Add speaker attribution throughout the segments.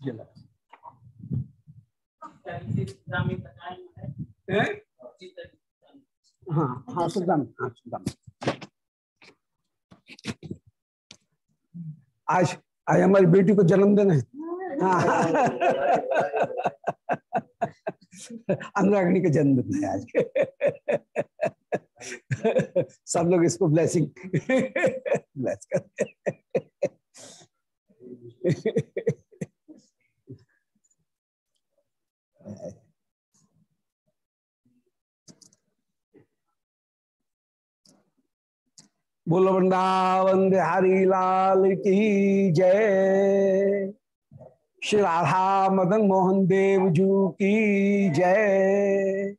Speaker 1: जल हाँ? हाँ सुदाम हाँ आज आज हमारी बेटी को जन्मदिन है हाँ। अनुरागणी का जन्मदिन है आज। सब लोग इसको ब्लेसिंग ब्लेस करते बोल वृंदावन बिहारी लाल की जय। श्री राधा मदन मोहन देव जू की जय।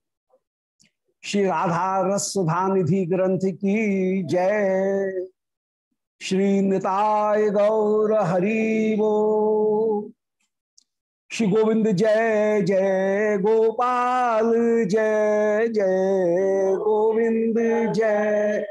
Speaker 1: श्री राधा रस निधि ग्रंथ की जय। श्री निताय गौर हरिवो श्री गोविंद जय जय गोपाल जय जय गोविंद जय।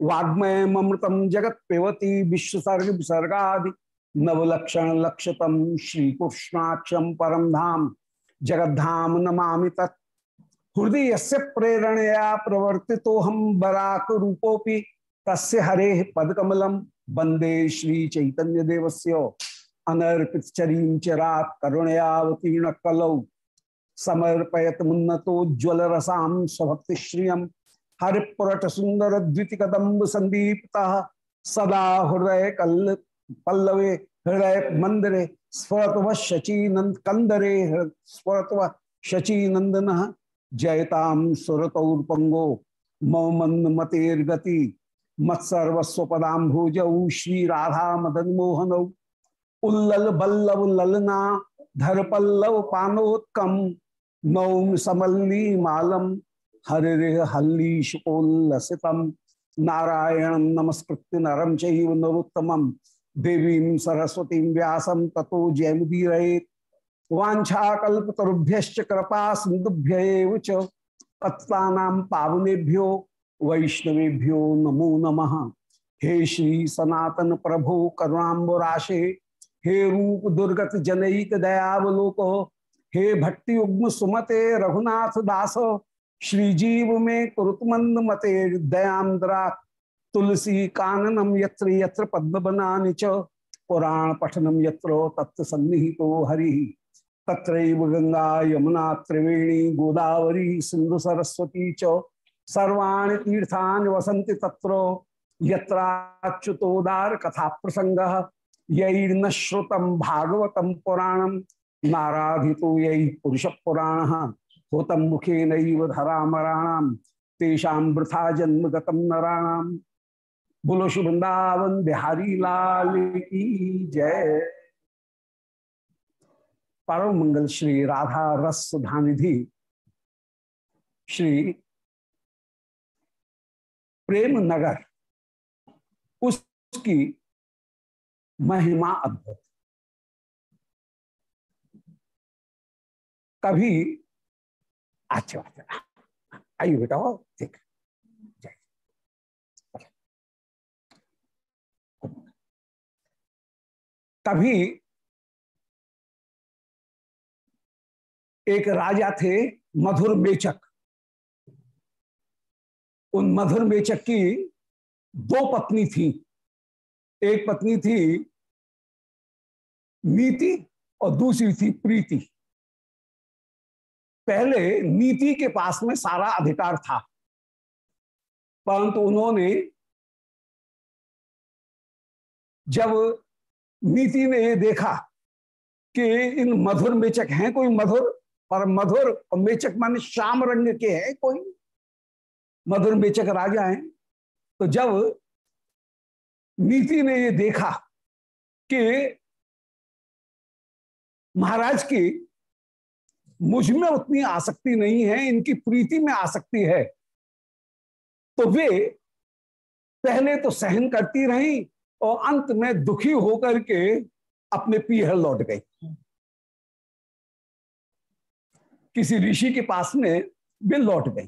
Speaker 1: वाग्मय ममृतम जगत पेवती विश्वसर्ग विसर्गा नवलक्षण लक्षतम श्री कृष्णाक्षम परम धाम। जगद्धाम नमा तत्। हृदय से प्रेरणया प्रवर्ति तो हम बराक रूपोपि तस्य हरे पदकमलम। वंदे श्री चैतन्य देवस्य अनर्पित चरीम चरा करुणयावतीर्ण कलौ। समर्पयत मुन्नतोज्वल रसाम स्वभक्ति हरिपुरट सुंदर द्विति कदम्ब संदीप्ता, सदा हृदय कल, पल्लवे हृदय मंदिरे स्फुरतव शचीनंद कंदरे स्फुरतव शचीनंदन जयताम सुरतौर्पंगो मौमंद मतेर्गति मत्सर्वस्व पदाम्भुजौ श्री राधा मदन मोहनौ उल्लल बल्लव ललना धर पल्लव पानोत्कम नौम समल्ली मालम हरे हल्लीशोल्लसितम नारायण नमस्कृत्य नरम चैव नरोत्तमम देवीं सरस्वती व्यासम ततो जयमुदीरेत वाछाकुभ्य कृपा सिंधुभ्य पत्ता पावनेभ्यो वैष्णवेभ्यो नमो नमः। हे श्री सनातन प्रभो करुणाबराशे हे रूप दुर्गत जनईक दयावलोक, हे भट्टी उग्म सुमते रघुनाथ दास श्रीजीव में कुरुतमंद मते दयांद्रा तुलसी काननम यत्र यत्र पद्म च पुराण पठनम यत्र तत्व हरि। तत्रैव गंगा यमुना, त्रिवेणी, गोदावरी सिंधु सरस्वती च, सर्वाणि तीर्थानि वसन्ति तत्र। यत्राच्युतोदार कथा प्रसंग यैर्न श्रुतम भागवतम पुराणम नाराधितो यही पुरुष पुराण होतम मुखे नैव धरामराणाम तेषाम वृथा जन्म गतम नराणाम। बोलो शुभ वृंदावन बिहारी लाल की जय। परम मंगल श्री राधा रस सुधानिधि श्री प्रेम नगर। उसकी महिमा अद्भुत। कभी अच्छी बात है आइए बेटा हो ठीक तभी एक राजा थे मधुर मेचक। उन मधुर मेचक की दो पत्नी थी। एक पत्नी थी नीति और दूसरी थी प्रीति। पहले नीति के पास में सारा अधिकार था। परंतु उन्होंने जब नीति ने ये देखा कि इन मधुर मेचक हैं कोई मधुर, पर मधुर और मेचक माने श्याम रंग के हैं कोई मधुर मेचक राजा हैं तो जब नीति ने ये देखा कि महाराज की मुझमें उतनी आसक्ति नहीं है, इनकी प्रीति में आसक्ति है। तो वे पहले तो सहन करती रही और अंत में दुखी होकर के अपने पीहर लौट गई। किसी ऋषि के पास में वे लौट गई।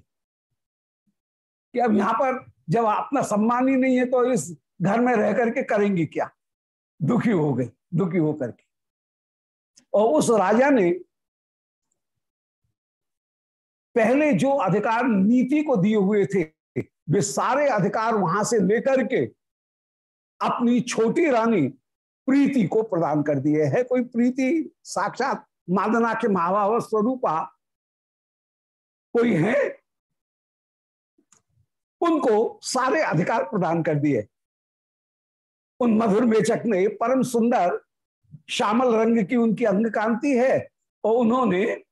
Speaker 1: कि अब यहाँ पर जब अपना सम्मान ही नहीं है तो इस घर में रह करके करेंगी क्या? दुखी हो गई, दुखी होकर के। और उस राजा ने पहले जो अधिकार नीति को दिए हुए थे, वे सारे अधिकार वहाँ से लेकर के अपनी छोटी रानी प्रीति को प्रदान कर दिए है। कोई प्रीति साक्षात मादना के महाभाव स्वरूपा कोई है? उनको सारे अधिकार प्रदान कर दिए। उन मधुर मेचक ने परम सुंदर श्यामल रंग की उनकी अंग कांति है और उन्होंने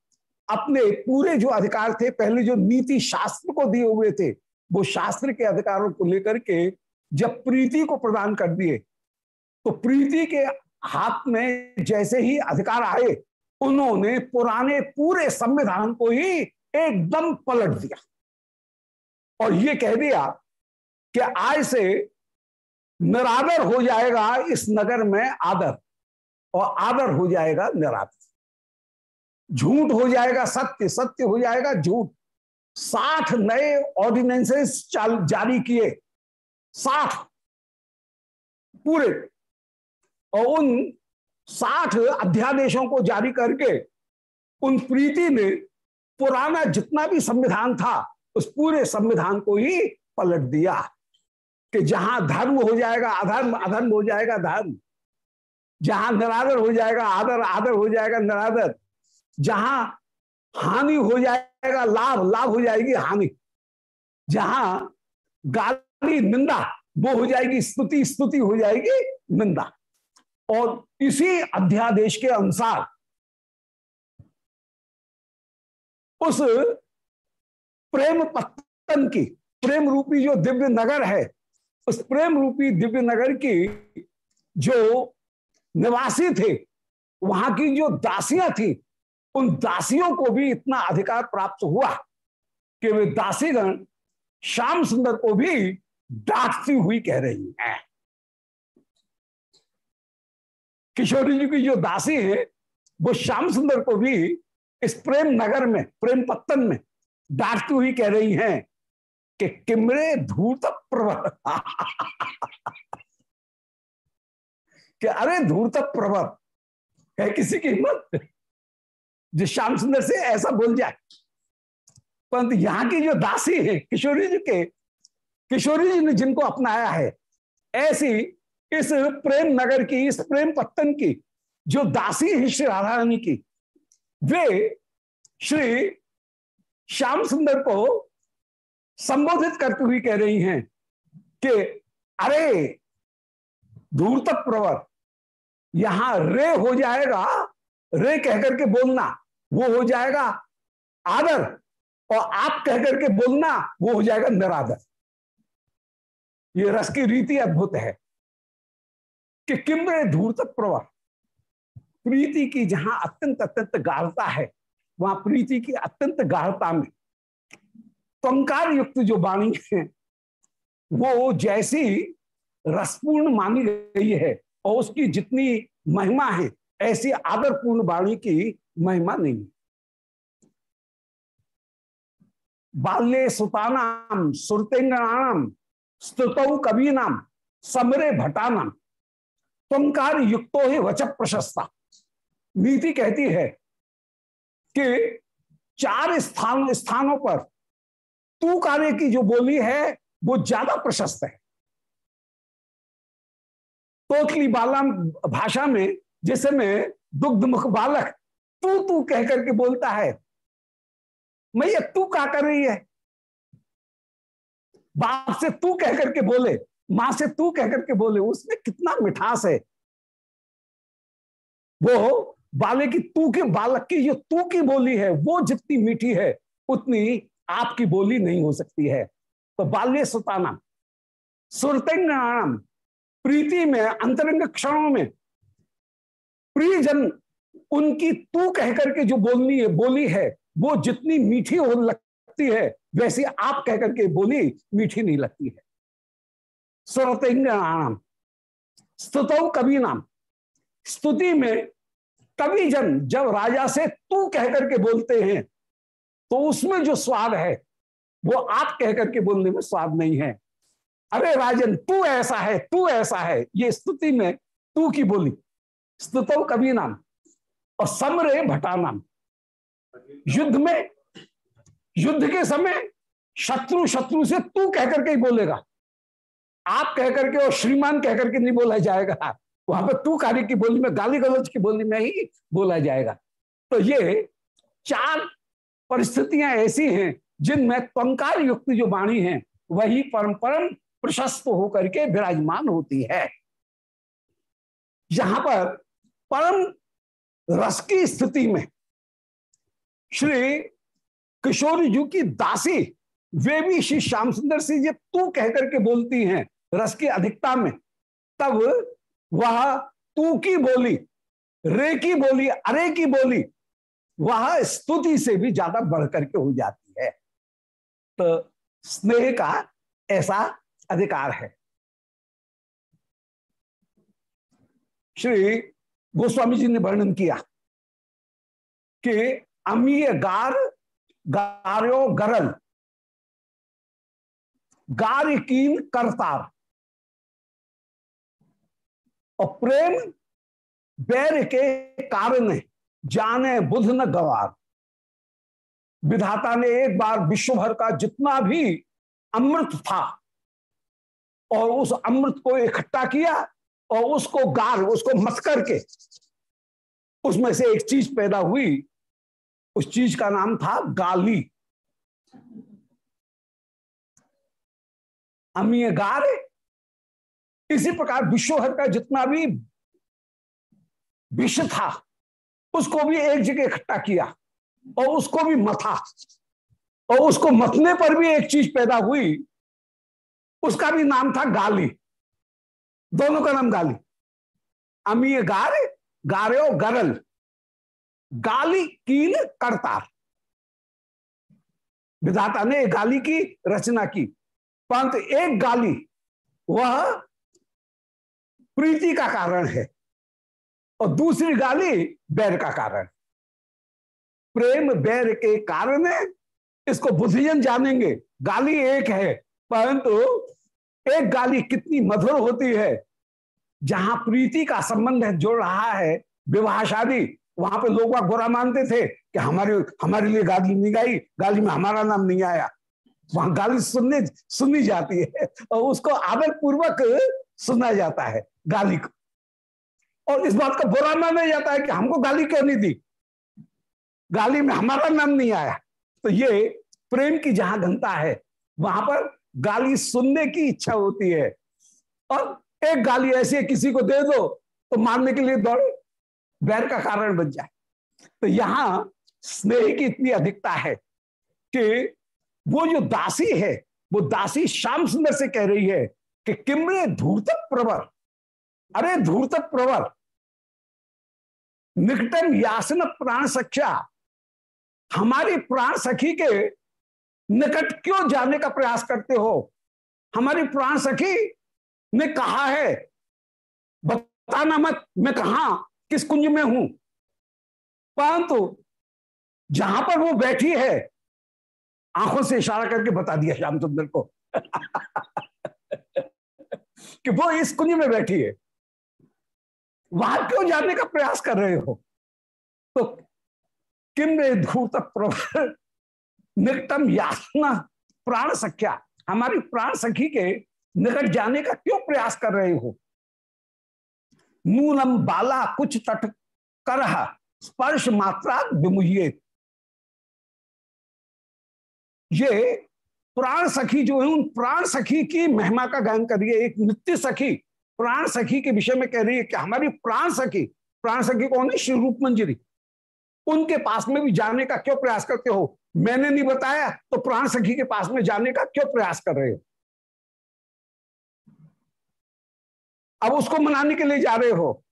Speaker 1: अपने पूरे जो अधिकार थे, पहले जो नीति शास्त्र को दिए हुए थे, वो शास्त्र के अधिकारों को लेकर के जब प्रीति को प्रदान कर दिए तो प्रीति के हाथ में जैसे ही अधिकार आए, उन्होंने पुराने पूरे संविधान को ही एकदम पलट दिया। और ये कह दिया कि आज से निरादर हो जाएगा इस नगर में आदर, और आदर हो जाएगा निरादर। झूठ हो जाएगा, सत्य सत्य हो जाएगा, झूठ। साठ नए ऑर्डिनेंसेस जारी किए। साठ। पूरे। और उन साठ अध्यादेशों को जारी करके उन प्रीति ने पुराना जितना भी संविधान था, उस पूरे संविधान को ही पलट दिया कि जहाँ धर्म हो जाएगा, अधर्म अधर्म हो जाएगा, धर्म। जहाँ निरादर हो जाएगा, आदर आदर हो जाएगा, निरादर। जहाँ हानि हो जाएगा, लाभ लाभ हो जाएगी हानि। जहाँ गाली, निंदा, वो हो जाएगी, स्तुति स्तुति हो जाएगी, निंदा। और इसी अध्यादेश के अनुसार उस प्रेम पत्तन की, प्रेम रूपी जो दिव्य नगर है, उस प्रेम रूपी दिव्य नगर की जो निवासी थे, वहाँ की जो दासियाँ थी उन दासियों को भी इतना अधिकार प्राप्त हुआ कि वे दासीगण श्याम सुंदर को भी डांटती हुई कह रही हैं। किशोरी जी की जो दासी है, वो श्याम सुंदर को भी इस प्रेम नगर में, प्रेम पत्तन में डांटती हुई कह रही हैं कि किमरे धूर्त प्रवर कि अरे धूर्त प्रवर है किसी की हिम्मत? जो श्याम सुंदर से ऐसा बोल जाए परंतु यहाँ की जो दासी है, किशोरी जी के, किशोरी जी ने जिनको अपनाया है, ऐसी इस प्रेम नगर की, इस प्रेम पत्तन की, जो दासी है श्री राधा रानी की, वे श्री श्याम सुंदर को संबोधित करती हुई कह रही हैं कि, अरे दूर तक प्रवर यहाँ रे हो जाएगा, रे कहकर के बोलना। वो हो जाएगा आदर और आप कहकर के बोलना वो हो जाएगा निरादर। ये रस की रीति अद्भुत है कि किम्बरे धूर्त प्रवर प्रीति की जहाँ अत्यंत अत्यंत गाढ़ता है, वहाँ प्रीति की अत्यंत गाढ़ता में पंकार युक्त जो वाणी है, वो जैसी रसपूर्ण मानी गई है और उसकी जितनी महिमा है, ऐसी आदरपूर्ण वाणी की महिमा नहीं। बाल्य सुतानाम सुरतेंगणाम स्तुतौ कवि नाम समरे भटानाम त्वंकार युक्तो ही वच प्रशस्ता नीति कहती है कि चार स्थान, स्थानों पर तू कार्य की जो बोली है, वो ज़्यादा प्रशस्त है। तोतली बाला भाषा में, जिस में दुग्ध मुख बालक तू तू कह करके बोलता है। मैया, तू क्या कर रही है? बाप से तू कह करके बोले, माँ से तू कह करके बोले, उसमें कितना मिठास है। वो बाले की तू के, बालक की जो तू की बोली है, वो जितनी मीठी है, उतनी आपकी बोली नहीं हो सकती है। तो बाल्य सुताना सुरतंगाणाम प्रीति में, अंतरंग क्षणों में, प्रियजन उनकी तू कह करके जो बोलनी है, बोली है, वो जितनी मीठी हो लगती है, वैसी आप कह करके बोली, मीठी नहीं लगती है। सुरतंगाणाम स्तुत कवि नाम स्तुति में कवि जन जब राजा से तू कह करके बोलते हैं तो उसमें जो स्वाद है, वो आप कह करके बोलने में स्वाद नहीं है। अरे राजन, तू ऐसा है, तू ऐसा है, ये स्तुति में तू की बोली। स्तुतो कवि नाम और समरे भटा नाम युद्ध में, युद्ध के समय शत्रु शत्रु से तू कहकर के ही बोलेगा। आप कहकर के और श्रीमान कहकर के नहीं बोला जाएगा। वहाँ पर तू कार्य की बोली में, गाली गलौज की बोली में ही बोला जाएगा। तो ये चार परिस्थितियाँ ऐसी हैं जिनमें पंकार युक्त जो वाणी है, वही परम परम प्रशस्त होकर के विराजमान होती है। यहाँ पर परम रस की स्थिति में। श्री किशोर जी की दासी, वे भी श्री श्याम सुंदर से ये तू कहकर के बोलती हैं रस की अधिकता में। तब वह तू की बोली, रे की बोली, अरे की बोली, वह स्तुति से भी ज़्यादा बढ़ करके हो जाती है। तो स्नेह का ऐसा अधिकार है। श्री गोस्वामी जी ने वर्णन किया कि अमीय गार गारो गरल, गारिकीन करतार। और प्रेम बैर के कारण जाने बुध न गवार। विधाता ने एक बार विश्व भर का जितना भी अमृत था, और उस अमृत को इकट्ठा किया और उसको गार, उसको मत करके, उसमें से एक चीज़ पैदा हुई। उस चीज़ का नाम था गाली। अमीय गार। इसी प्रकार विश्वभर का जितना भी विष था, उसको भी एक जगह इकट्ठा किया और उसको भी मथा। और उसको मथने पर भी एक चीज़ पैदा हुई। उसका भी नाम था गाली। दोनों का नाम गाली। अमीय गार, गारे गरल। गाली कील करतार। विधाता ने गाली की, रचना की। परंतु एक गाली, वह प्रीति का कारण है और दूसरी गाली बैर का कारण। प्रेम बैर के कारण है, इसको बुद्धिजन जानेंगे। गाली एक है, परंतु एक गाली कितनी मधुर होती है। जहाँ प्रीति का संबंध है, जोड़ रहा है, विवाह शादी, वहाँ पे लोग बुरा मानते थे कि हमारे हमारे लिए गाली नहीं गाई, गाली में हमारा नाम नहीं आया। वहाँ गाली सुनने, सुनी जाती है और उसको आदर पूर्वक सुना जाता है गाली को। और इस बात का बुरा माना जाता है कि हमको गाली क्यों नहीं दी? गाली में हमारा नाम नहीं आया। तो ये प्रेम की जहाँ घनता है, वहाँ पर गाली सुनने की इच्छा होती है। और एक गाली ऐसी है, किसी को दे दो तो मारने के लिए दौड़े, बैर का कारण बन जाए। तो यहाँ स्नेह की इतनी अधिकता है कि वो जो दासी है, वो दासी श्याम सुंदर से कह रही है कि किमरे धूर्त प्रवर, अरे धूर्त प्रवर निकटम यासन प्राण सख्या, हमारी प्राण सखी के निकट क्यों जाने का प्रयास करते हो? हमारी प्राण सखी ने कहा है? बताना मत, मैं कहा, किस कुंज में हूँ? परंतु जहाँ पर वो बैठी है, आँखों से इशारा करके बता दिया श्याम सुंदर को। कि वो इस कुंज में बैठी है। वहाँ क्यों जाने का प्रयास कर रहे हो? तो किम धूत निकटम यासना प्राण सख्या। हमारी प्राण सखी के निकट जाने का क्यों प्रयास कर रहे हो? नूनम बाला कुछ तट कर स्पर्श मात्रा विमुहिए ये प्राण सखी जो है, उन प्राण सखी की महिमा का गायन कर रही है। एक नित्य सखी प्राण सखी के विषय में कह रही है कि हमारी प्राण सखी प्राण सखी कौन है? श्री रूप मंजरी उनके पास में भी जाने का क्यों प्रयास करते हो? मैंने नहीं बताया तो प्राण सखी के पास में जाने का क्यों प्रयास कर रहे हो? अब उसको मनाने के लिए जा रहे हो।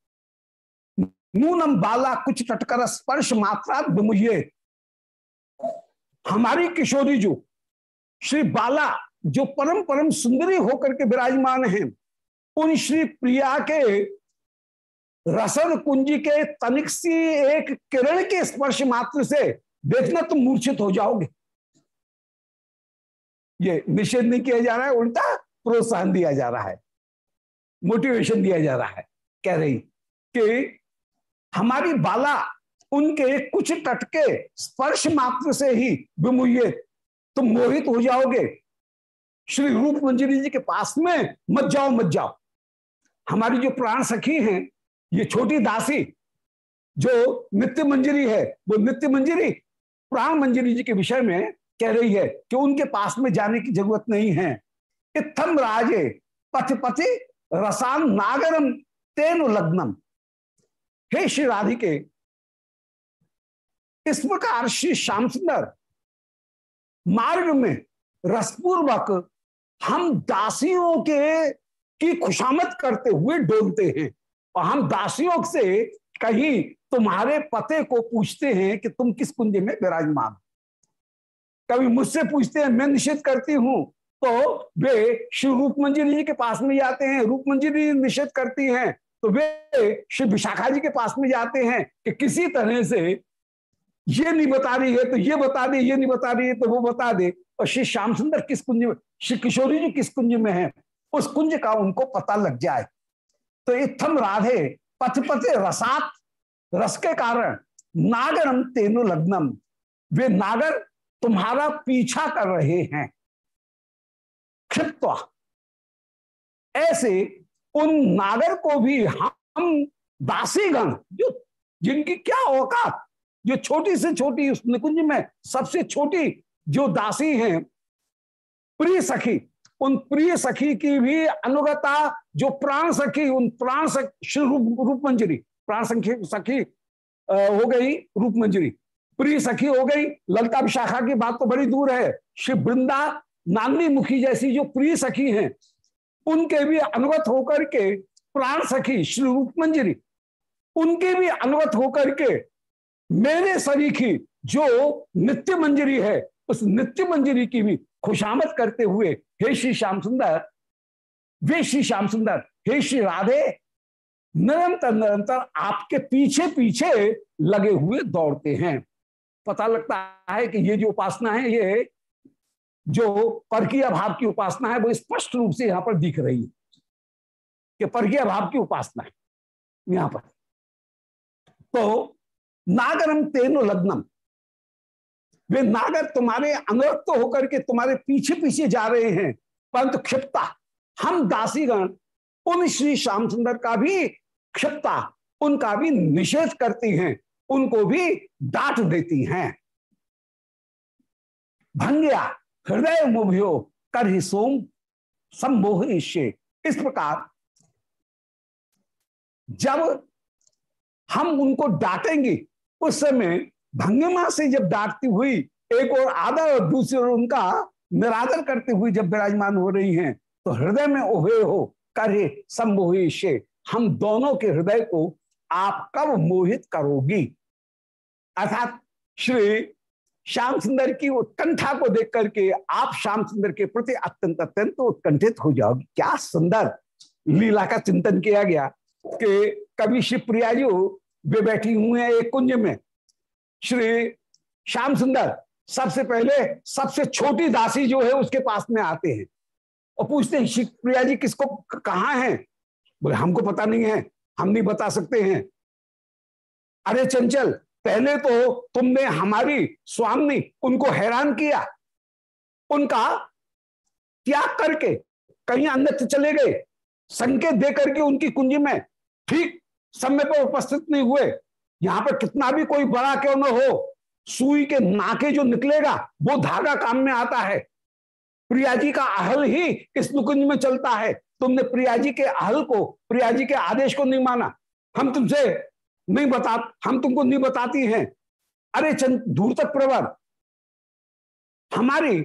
Speaker 1: नूनम बाला कुछ टटकर स्पर्श मात्रा विमुहे हमारी किशोरी जो, श्री बाला जो परम परम सुंदरी होकर के विराजमान हैं, उन श्री प्रिया के रसन कुंजी के तनिक सी एक किरण के स्पर्श मात्र से देखना तुम मूर्छित हो जाओगे। ये निषेध नहीं किया जा रहा है, उल्टा प्रोत्साहन दिया जा रहा है। मोटिवेशन दिया जा रहा है। कह रही कि हमारी बाला उनके कुछ टटके स्पर्श मात्र से ही विमुये। तुम मोहित हो जाओगे। श्री रूप मंजरी जी के पास में मत जाओ मत जाओ। हमारी जो प्राण सखी हैं ये छोटी दासी जो नित्य मंजरी है, वो नित्य मंजरी, प्राण मंजरी जी के विषय में कह रही है कि उनके पास में जाने की ज़रूरत नहीं है। इत्थम राजे पथ पथि रसान नागरम तेन लग्नम। हे श्री राधिके, इस प्रकार श्री श्याम सुंदर मार्ग में रसपूर्वक हम दासियों के की खुशामद करते हुए डोलते हैं। और हम दासियों से कहीं तुम्हारे पते को पूछते हैं कि तुम किस कुंज में विराजमान कभी मुझसे पूछते हैं, मैं निषेध करती हूँ तो वे श्री रूप मंजिरी जी के पास में जाते हैं। रूप जी निषेध करती हैं तो वे श्री विशाखा जी के पास में जाते हैं कि किसी तरह से ये नहीं बता रही है तो ये बता दे, ये नहीं बता रही है तो वो बता दे। और श्री श्याम सुंदर किस कुंज में, श्री किशोरी जी किस कुंज में है? उस कुंज का उनको पता लग जाए। तो इत्थम राधे पथ पथे रसात, रस के कारण नागरम तेनु लग्नम। वे नागर तुम्हारा पीछा कर रहे हैं। क्षिप्त ऐसे उन नागर को भी हम दासीगण, जो जिनकी क्या औकात, जो छोटी से छोटी उस निकुंज में सबसे छोटी जो दासी हैं, प्रिय सखी, उन प्रिय सखी की भी अनुगता जो प्राण सखी उन प्राण सखी रूप मंजरी प्राण सखी सखी हो गई रूप मंजरी प्रिय सखी हो गई, ललता विशाखा की बात तो बड़ी दूर है। श्री वृंदा नानी मुखी जैसी जो प्रिय सखी हैं, उनके भी अनुगत होकर के प्राण सखी श्री रूप मंजरी उनके भी अनुगत होकर के मेरे सरीखी जो नित्य मंजरी है, उस नित्य मंजरी की भी खुशामद करते हुए, हे श्री श्याम सुंदर वे श्री श्याम सुंदर, हे श्री राधे निरंतर निरंतर आपके पीछे पीछे लगे हुए दौड़ते हैं। पता लगता है कि ये जो उपासना है, ये जो परकीय भाव की उपासना है, वो स्पष्ट रूप से यहाँ पर दिख रही है कि परकीय भाव की उपासना है यहाँ पर। तो नागरम तेनो लग्नम। वे नागर तुम्हारे अनुरक्त होकर के तुम्हारे पीछे पीछे जा रहे हैं, परंतु क्षिप्ता हम दासीगण, उन श्री श्याम सुंदर का भी क्षिप्ता, उनका भी निषेध करती हैं, उनको भी डांट देती हैं। भंग्या, हृदय मुभ्यो कर ही सोम संबोह इस प्रकार, जब हम उनको डांटेंगे, उस समय भंगिमा से जब डांटती हुई, एक और आदर और दूसरी ओर उनका निरादर करते हुए जब विराजमान हो रही हैं तो हृदय में ओहे हो, करे संभोहे हम दोनों के हृदय को आप कब मोहित करोगी? अर्थात श्री श्याम सुंदर की उत्कंठा को देख करके आप श्याम सुंदर के प्रति अत्यंत अत्यंत उत्कंठित हो जाओगे। क्या सुंदर लीला का चिंतन किया गया कि कभी श्री प्रिया जी वे बैठी हुई हैं एक कुंज में। श्री श्याम सुंदर सबसे पहले सबसे छोटी दासी जो है उसके पास में आते हैं। और पूछते हैं शिवप्रिया जी किसको कहाँ है? बोले, हमको पता नहीं है, हम नहीं बता सकते हैं। अरे चंचल, पहले तो तुमने हमारी स्वामी उनको हैरान किया। उनका त्याग करके कहीं अन्यत्र चले गए। संकेत दे करके उनकी कुंजी में ठीक समय पर उपस्थित नहीं हुए। यहाँ पर कितना भी कोई बड़ा क्यों न हो, सुई के नाके जो निकलेगा, वो धागा काम में आता है। प्रिया जी का अहल ही इस नुकुंज में चलता है। तुमने प्रिया जी के अहल को प्रिया जी के आदेश को नहीं माना। हम तुमसे नहीं बता, हम तुमको नहीं बताती हैं। अरे चंद, दूर तक प्रवर। हमारी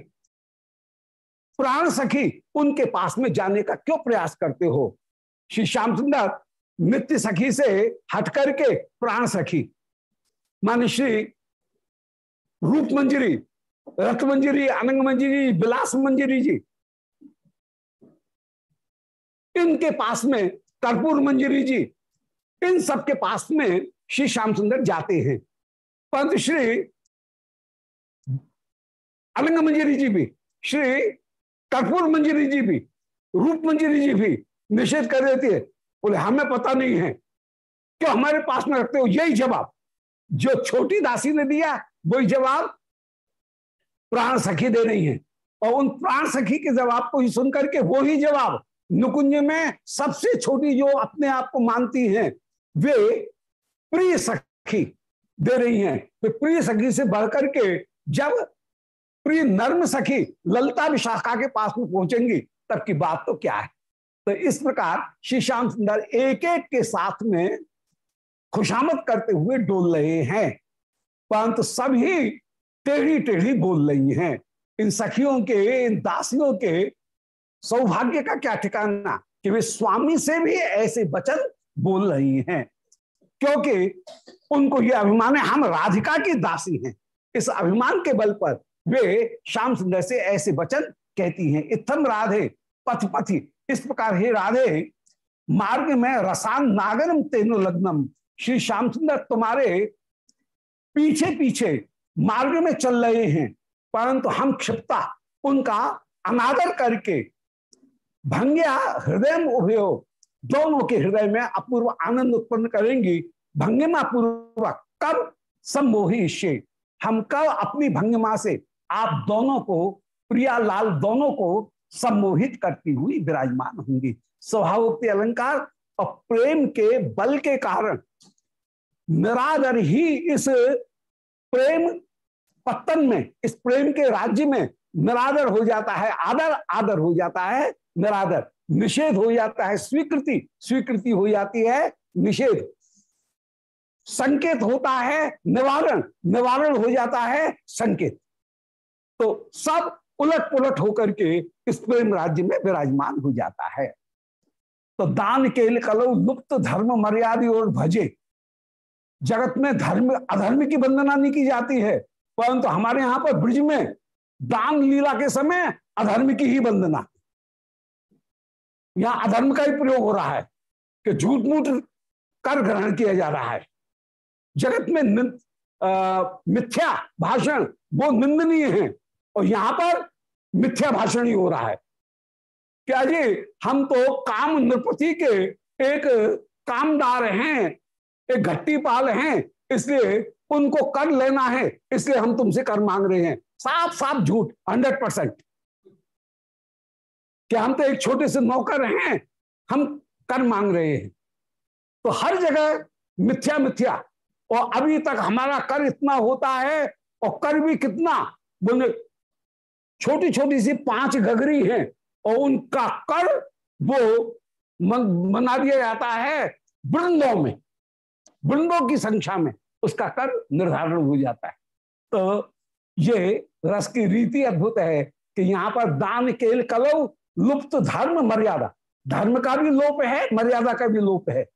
Speaker 1: प्राण सखी उनके पास में जाने का क्यों प्रयास करते हो? श्री श्याम सुंदर नित्य सखी से हट करके प्राण सखी। मान श्री रूप मंजरी रथ मंजरी, अनंग मंजरी बिलास मंजरी जी। इनके पास में कर्पूर मंजरी जी। इन सब के पास में श्री श्याम सुंदर जाते हैं। परंतु श्री अनंग मंजरी जी भी, श्री कर्पूर मंजरी जी भी, रूप मंजरी जी भी निषेध कर देती है। बोले, हमें पता नहीं है क्यों हमारे पास में रखते हो यही जवाब। जो छोटी दासी ने दिया, वही जवाब प्राण सखी दे रही है। और उन प्राण सखी के जवाब को ही सुनकर के वो ही जवाब नुकुंज में सबसे छोटी जो अपने आप को मानती हैं, वे प्रिय सखी दे रही हैं। वे प्रिय सखी से बढ़कर के जब प्रिय नर्म सखी ललता विशाखा के पास में पहुंचेंगी, तब की बात तो क्या है? तो इस प्रकार श्री श्याम सुंदर एक एक के साथ में खुशामद करते हुए डोल रहे हैं। परंतु सभी टेढ़ी टेढ़ी बोल रही हैं। इन सखियों के, इन दासियों के सौभाग्य का क्या ठिकाना? कि वे स्वामी से भी ऐसे वचन बोल रही हैं। क्योंकि उनको यह अभिमान है, हम राधिका की दासी हैं। इस अभिमान के बल पर वे श्याम सुंदर से ऐसे वचन कहती हैं। इतम राधे पथ पथि इस प्रकार हे राधे, मार्ग में रसान नागरम तेनो लग्नम। श्री श्याम सुंदर, तुम्हारे पीछे पीछे मार्ग में चल रहे हैं, परंतु हम क्षिप्ता, उनका अनादर करके भंग्या हृदय उभयो दोनों के हृदय में अपूर्व आनंद उत्पन्न करेंगी। भंगिमा पूर्वक कब सम्मोही हम कब अपनी भंगिमा से आप दोनों को, प्रिया लाल दोनों को सम्मोहित करती हुई विराजमान होंगी। स्वभावोक्ति अलंकार और प्रेम के बल के कारण निरादर ही इस प्रेम पत्तन में, इस प्रेम के राज्य में निरादर हो जाता है, आदर आदर हो जाता है, निरादर। निषेध हो जाता है, स्वीकृति स्वीकृति हो जाती है, निषेध। संकेत होता है, निवारण निवारण हो जाता है, संकेत। तो सब उलट पुलट होकर के इस प्रेम राज्य में विराजमान हो जाता है। तो दान के कलो, लुप्त धर्म मर्यादा और भजे। जगत में धर्म, अधर्म की वंदना नहीं की जाती है। परंतु हमारे यहाँ पर ब्रिज में दान लीला के समय अधर्म की ही वंदना। यहाँ अधर्म का ही प्रयोग हो रहा है कि झूठ मूठ कर ग्रहण किया जा रहा है। जगत में मिथ्या भाषण वो निंदनीय है और यहाँ पर मिथ्या भाषण ही हो रहा है। क्या जी, हम तो काम नृपति के एक कामदार हैं, एक घट्टी पाल हैं, इसलिए उनको कर लेना है, इसलिए हम तुमसे कर मांग रहे हैं। साफ़ साफ़ झूठ हंड्रेड परसेंट क्या हम तो एक छोटे से नौकर हैं, हम कर मांग रहे हैं। तो हर जगह मिथ्या मिथ्या, और अभी तक हमारा कर इतना होता है, और कर भी कितना, बोले छोटी छोटी सी पाँच गगरी हैं, और उनका कर वो मना दिया जाता है वृंदों में, वृंदों की संख्या में। उसका कर निर्धारण हो जाता है। तो ये रस की रीति अद्भुत है कि यहाँ पर दान केल कलो लुप्त धर्म मर्यादा। धर्म का भी लोप है, मर्यादा का भी लोप है,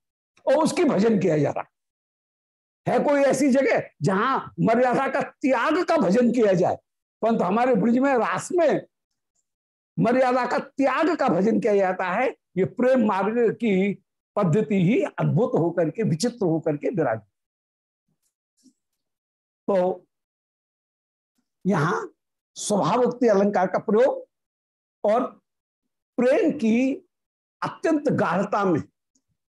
Speaker 1: और उसकी भजन किया जा रहा है। कोई ऐसी जगह जहाँ मर्यादा का त्याग का भजन किया जाए? परंतु हमारे ब्रिज में, रास में मर्यादा का त्याग का भजन किया जाता है। ये प्रेम मार्ग की पद्धति ही अद्भुत होकर के, विचित्र होकर के विराज तो यहाँ स्वभावोक्ति अलंकार का प्रयोग और प्रेम की अत्यंत गाढ़ता में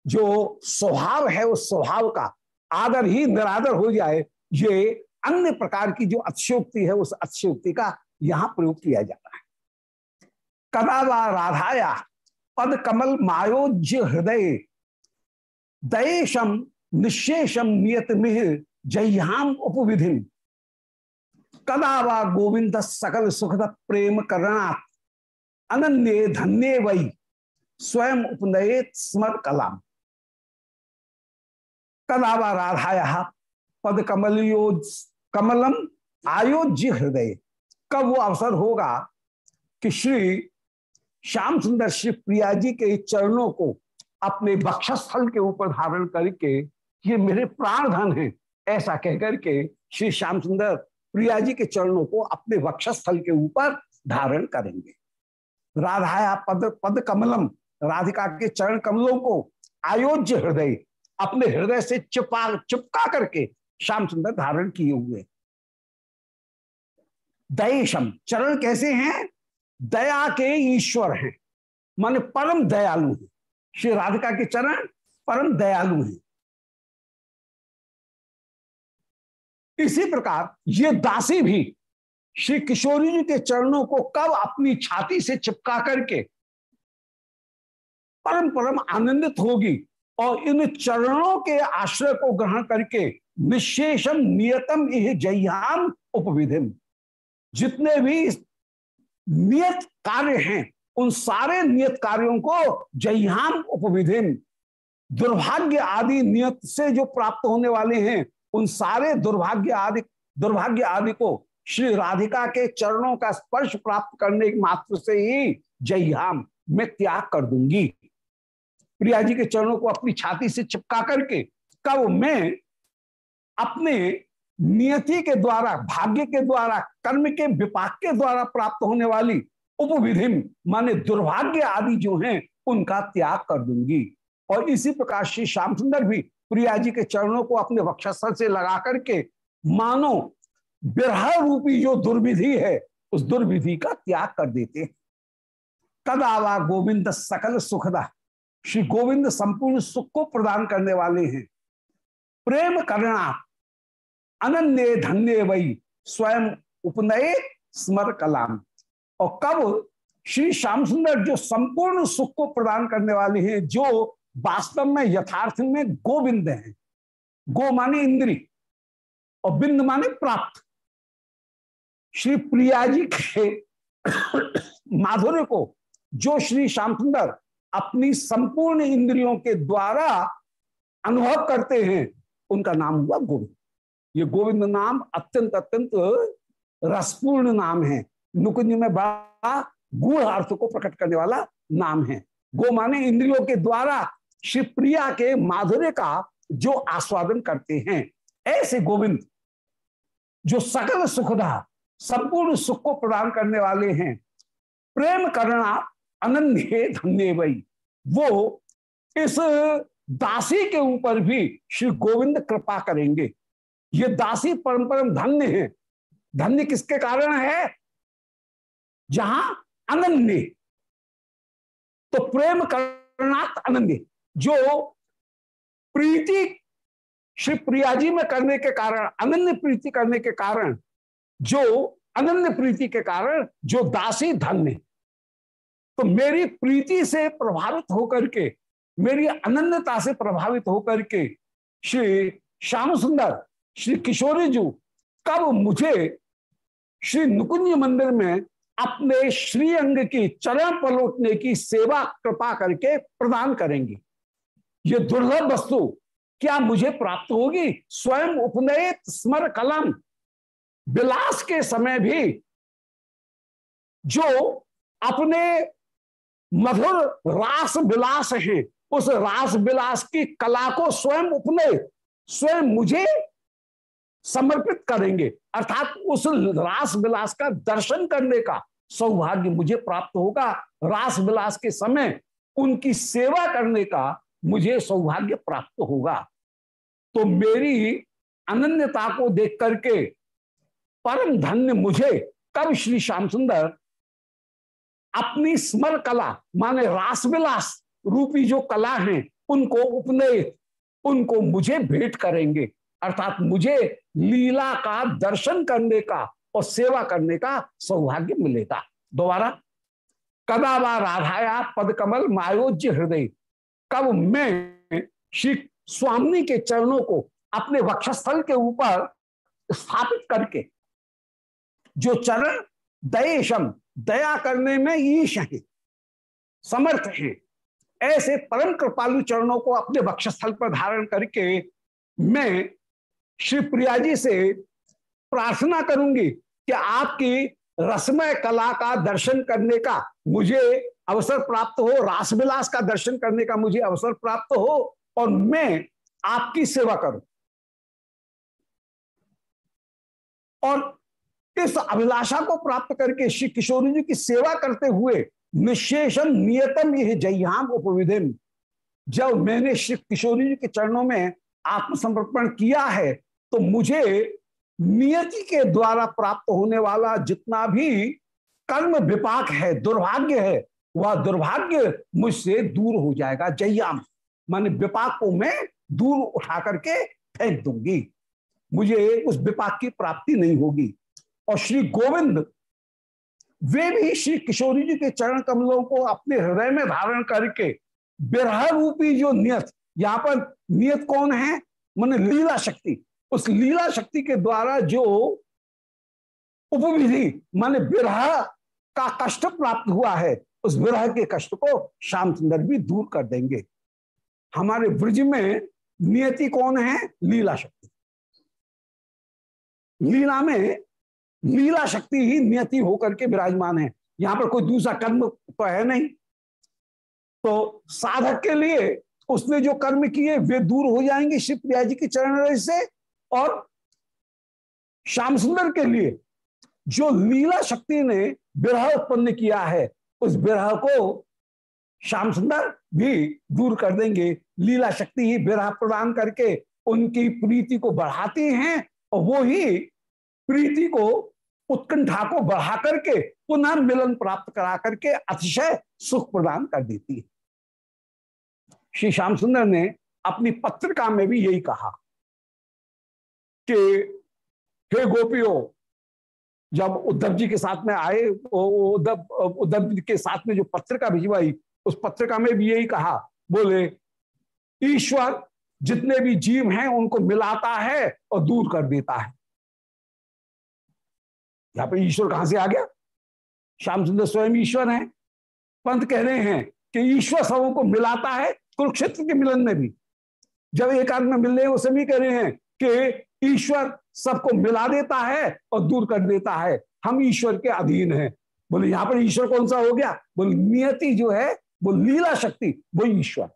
Speaker 1: जो स्वभाव है, उस स्वभाव का आदर ही निरादर हो जाए, ये अन्य प्रकार की जो अतिशोक्ति है, उस अतिशोक्ति का यहाँ प्रयोग किया जाता है। कदा व राधाया, पद कमल मायोज्य हृदय दयेशम निशेषम नियत मिह जयहाम उपविधि कदा वा गोविंद सकल सुखद प्रेम करणात्? अनन्य धन्य वही स्वयं उपनयत स्मर कलाम। कदावा राधाया पद कमल कमलम आयोज्य हृदय। कब वो अवसर होगा कि श्री श्याम सुंदर श्री प्रिया जी के चरणों को अपने बक्षस्थल के ऊपर धारण करके ये मेरे प्राण धन है। ऐसा कहकर के श्री श्याम सुंदर प्रिया जी के चरणों को अपने वक्षस्थल के ऊपर धारण करेंगे। राधाया पद पद कमलम, राधिका के चरण कमलों को आयोज्य हृदय, अपने हृदय से चिपा, चिपका करके श्याम सुंदर धारण किए हुए। दयेशम, चरण कैसे हैं? दया के ईश्वर हैं। माने परम दयालु हैं। श्री राधिका के चरण परम दयालु हैं। इसी प्रकार ये दासी भी श्री किशोरी जी के चरणों को कब अपनी छाती से चिपका करके परम परम आनंदित होगी और इन चरणों के आश्रय को ग्रहण करके निशेषम नियतम यह जयहाम उपविधिम। जितने भी नियत कार्य हैं, उन सारे नियत कार्यों को जयहाम उपविधिम। दुर्भाग्य आदि नियत से जो प्राप्त होने वाले हैं उन सारे दुर्भाग्य आदि दुर्भाग्य आदि को श्री राधिका के चरणों का स्पर्श प्राप्त करने के मात्र से ही जयहाम मैं त्याग कर दूँगी। प्रिया जी के चरणों को अपनी छाती से चिपका करके कब मैं अपने नियति के द्वारा, भाग्य के द्वारा, कर्म के विपाक के द्वारा प्राप्त होने वाली उपविधि माने दुर्भाग्य आदि जो हैं, उनका त्याग कर दूँगी। और इसी प्रकार श्री श्याम सुंदर भी प्रिया जी के चरणों को अपने वक्षस्थल से लगा करके मानो विरह रूपी जो दुर्विधि है, उस दुर्विधि का त्याग कर देते हैं। कदावा गोविंद सकल सुखदा। श्री गोविंद संपूर्ण सुख को प्रदान करने वाले हैं। प्रेम करना अनन्य धन्य वही स्वयं उपनय स्मर कलाम। और कब श्री श्याम सुंदर जो संपूर्ण सुख को प्रदान करने वाले हैं, जो वास्तव में यथार्थ में गोविंद हैं। गो माने इंद्री और बिंद माने प्राप्त। श्री प्रिया जी के माधुर्य को जो श्री श्याम सुंदर अपनी संपूर्ण इंद्रियों के द्वारा अनुभव करते हैं, उनका नाम हुआ गोविंद। ये गोविंद नाम अत्यंत अत्यंत रसपूर्ण नाम है। नुकुंज में बड़ा गुण अर्थ को प्रकट करने वाला नाम है। गो माने इंद्रियों के द्वारा श्री प्रिया के माधुर्य का जो आस्वादन करते हैं, ऐसे गोविंद, जो सकल सुखदा, संपूर्ण सुख को प्रदान करने वाले हैं, प्रेम करना अनन्य धन्य वही वो इस दासी के ऊपर भी श्री गोविंद कृपा करेंगे। ये दासी परम परम धन्य है। धन्य किसके कारण है? जहाँ अनन्य। तो प्रेम करना अनन्य। जो प्रीति श्री प्रिया जी में करने के कारण, अनन्य प्रीति करने के कारण, जो अनन्य प्रीति के कारण, जो दासी धन्य तो मेरी प्रीति से प्रभावित होकर के, मेरी अनन्यता से प्रभावित होकर के, श्री श्याम सुंदर, श्री किशोरी जी, कब मुझे श्री नुकुंज मंदिर में अपने श्री अंग की चरण पलोटने की सेवा, कृपा करके प्रदान करेंगे? ये दुर्लभ वस्तु। क्या मुझे प्राप्त होगी? स्वयं उपनय स्मर कलम। विलास के समय भी जो अपने मधुर रास विलास है, उस रास विलास की कला को स्वयं उपनय, स्वयं मुझे समर्पित करेंगे। अर्थात उस रास विलास का दर्शन करने का सौभाग्य मुझे प्राप्त होगा। रास विलास के समय उनकी सेवा करने का मुझे सौभाग्य प्राप्त होगा। तो मेरी अनन्यता को देख करके परम धन्य मुझे कब श्री श्याम सुंदर अपनी स्मर कला, माने रास विलास रूपी जो कला है, उनको उपनय, उनको मुझे भेंट करेंगे। अर्थात मुझे लीला का दर्शन करने का और सेवा करने का सौभाग्य मिलेगा। दोबारा, कदा बा राधाया पद कमल मायोज्य हृदय कब मैं श्री स्वामी के चरणों को अपने वक्षस्थल के ऊपर स्थापित करके जो चरण दयेशम, दया करने में ईश है, समर्थ हैं, ऐसे परम कृपालु चरणों को अपने वक्षस्थल पर धारण करके मैं श्री प्रिया जी से प्रार्थना करूँगी कि आपकी रसमय कला का दर्शन करने का मुझे अवसर प्राप्त हो, रासविलास का दर्शन करने का मुझे अवसर प्राप्त हो और मैं आपकी सेवा करूँ। और इस अभिलाषा को प्राप्त करके श्री किशोरी जी की सेवा करते हुए निशेषण नियतम यह जयहाम उपविधिम जब मैंने श्री किशोरी जी के चरणों में आत्मसमर्पण किया है तो मुझे नियति के द्वारा प्राप्त होने वाला जितना भी कर्म विपाक है, दुर्भाग्य है वह दुर्भाग्य मुझसे दूर हो जाएगा, जय्याम। माने विपाक को मैं दूर उठा करके फेंक दूँगी। मुझे उस विपाक की प्राप्ति नहीं होगी। और श्री गोविंद, वे भी श्री किशोरी जी के चरण कमलों को अपने हृदय में धारण करके बिरह रूपी जो नियत, यहाँ पर नियत कौन है? मन लीला शक्ति। उस लीला शक्ति के द्वारा जो उपविधि, मान विरह का कष्ट प्राप्त हुआ है उस विरह के कष्ट को श्याम सुंदर भी दूर कर देंगे। हमारे ब्रज में नियति कौन है? लीला शक्ति। लीला में लीला शक्ति ही नियति होकर के विराजमान है। यहाँ पर कोई दूसरा कर्म तो है नहीं। तो साधक के लिए उसने जो कर्म किए, वे दूर हो जाएँगे शिव प्रिया जी की चरण से। और श्याम सुंदर के लिए जो लीला शक्ति ने विरह उत्पन्न किया है उस विरह को श्याम सुंदर भी दूर कर देंगे। लीला शक्ति ही विरह प्रदान करके उनकी प्रीति को बढ़ाती हैं और वो ही प्रीति को, उत्कंठा को बढ़ा करके पुनः मिलन प्राप्त करा करके अतिशय सुख प्रदान कर देती है। श्री श्याम सुंदर ने अपनी पत्रिका में भी यही कहा कि, हे गोपियों जब उद्धव जी के साथ में आए उद्धव उद्धव के साथ में जो पत्रिका भिजवाई उस पत्रिका में भी यही कहा, बोले, ईश्वर जितने भी जीव हैं, उनको मिलाता है और दूर कर देता है। यहाँ पर ईश्वर कहाँ से आ गया? श्याम सुंदर स्वयं ईश्वर हैं। पंत कह रहे हैं कि ईश्वर सबों को मिलाता है, कुरुक्षेत्र के मिलन में भी। जब एक आदमी मिल रहे हैं वो सभी कह रहे हैं कि ईश्वर सबको मिला देता है और दूर कर देता है। हम ईश्वर के अधीन हैं। बोले, यहाँ पर ईश्वर कौन सा हो गया? बोले, नियति जो है, वो लीला शक्ति, वो ईश्वर।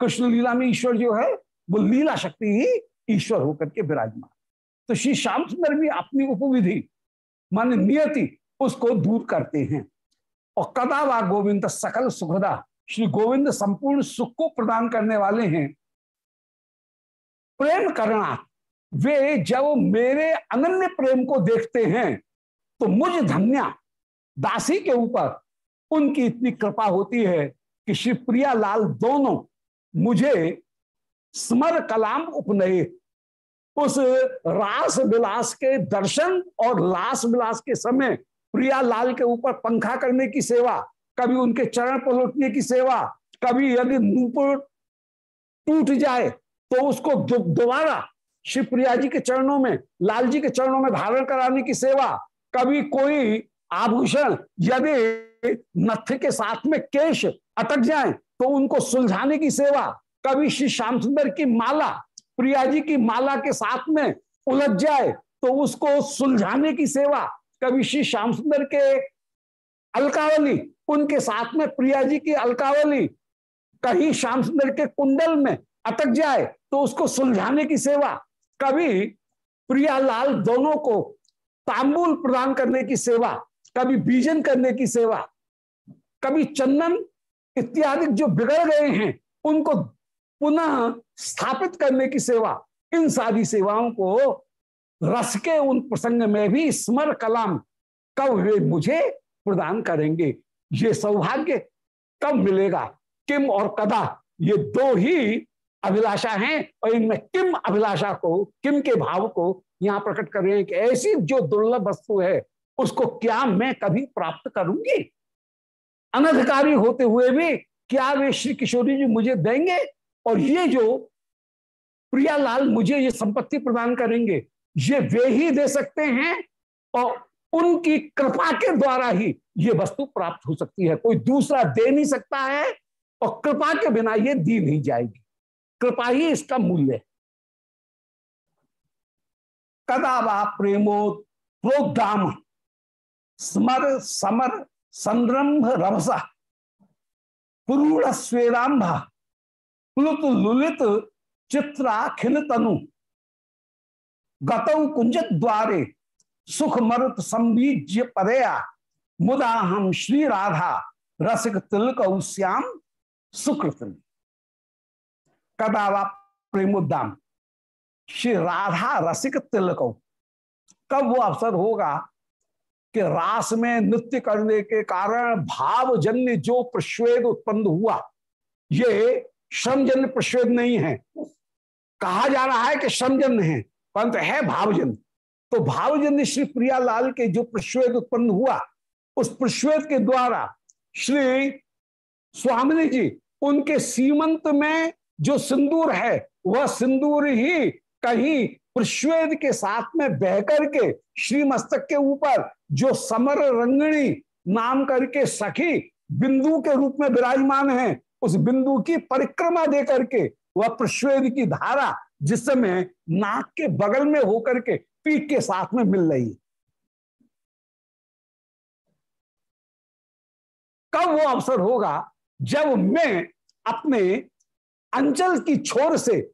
Speaker 1: कृष्ण लीला में ईश्वर जो है, वो लीला शक्ति ही ईश्वर होकर के विराजमान। तो श्री श्याम सुंदर भी अपनी उपविधि, मान नियति, उसको दूर करते हैं। और कदा वा गोविंद सकल सुखदा, श्री गोविंद संपूर्ण सुख को प्रदान करने वाले हैं। प्रेम करना वे जब मेरे अनन्य प्रेम को देखते हैं तो मुझ धन्या दासी के ऊपर उनकी इतनी कृपा होती है कि श्री प्रिया लाल दोनों मुझे स्मर कलाम उपनय उस रास विलास के दर्शन और लास विलास के समय प्रिया लाल के ऊपर पंखा करने की सेवा, कभी उनके चरण पलटने की सेवा, कभी यदि नूपुर टूट जाए तो उसको दोबारा शिव प्रिया जी के चरणों में, लाल जी के चरणों में धारण कराने की सेवा, कभी कोई आभूषण यदि नथ के साथ में केश अटक जाए तो उनको सुलझाने की सेवा, कभी श्री श्याम सुंदर की माला, प्रिया जी की माला के साथ में उलझ जाए तो उसको सुलझाने की सेवा, कभी श्री श्याम सुंदर के अलकावली, उनके साथ में प्रिया जी की अलकावली, कहीं श्याम सुंदर के कुंडल में अटक जाए तो उसको सुलझाने की सेवा कभी प्रियालाल दोनों को तांबुल प्रदान करने की सेवा, कभी बीजन करने की सेवा, कभी चंदन इत्यादि जो बिगड़ गए हैं, उनको पुनः स्थापित करने की सेवा, इन सारी सेवाओं को रस के उन प्रसंग में भी स्मर कलाम कब वे मुझे प्रदान करेंगे। ये सौभाग्य कब मिलेगा? किम और कदा? ये दो ही अभिलाषा है और इनमें किम अभिलाषा को, किम के भाव को यहाँ प्रकट कर रहे हैं कि ऐसी जो दुर्लभ वस्तु है, उसको क्या मैं कभी प्राप्त करूँगी? अनधिकारी होते हुए भी क्या वे श्री किशोरी जी मुझे देंगे? और ये जो प्रियालाल मुझे ये संपत्ति प्रदान करेंगे, ये वे ही दे सकते हैं? और उनकी कृपा के द्वारा ही ये वस्तु प्राप्त हो सकती है। कोई दूसरा दे नहीं सकता है और कृपा के बिना ये दी नहीं जाएगी। कृपा ही इसका मूल्य है। कदा वा प्रेमो प्रोदाम स्मर समर संरंभ रभसा पुरूढ़ स्वेदाम्भा प्लुत लुलित चित्राखिल तनु गतौ कुंज द्वारे सुख मरुत संबीज्य पदया मुदा हम श्री राधा रसिक तिलक श्याम सुकृत कदावा प्रेमोद्दाम। श्री राधा रसिक तिलक कब वो अवसर होगा कि रास में नृत्य करने के कारण भावजन्य जो प्रश्वेद उत्पन्न हुआ, ये श्रमजन्य प्रश्वेद नहीं है। कहा जा रहा है कि श्रमजन्य है, परंतु है भावजन्य। तो भावजन्य श्री प्रियालाल के जो प्रश्वेद उत्पन्न हुआ, उस प्रश्वेद के द्वारा श्री स्वामी जी उनके सीमंत में जो सिंदूर है, वह सिंदूर ही कहीं प्रश्वेद के साथ में बह करके श्री मस्तक के ऊपर जो समर रंगणी नाम करके सखी बिंदु के रूप में विराजमान है, उस बिंदु की परिक्रमा दे करके वह प्रश्वेद की धारा जिस समय नाक के बगल में होकर के पीठ के साथ में मिल रही। कब वो अवसर होगा? जब मैं अपने अंचल की छोर से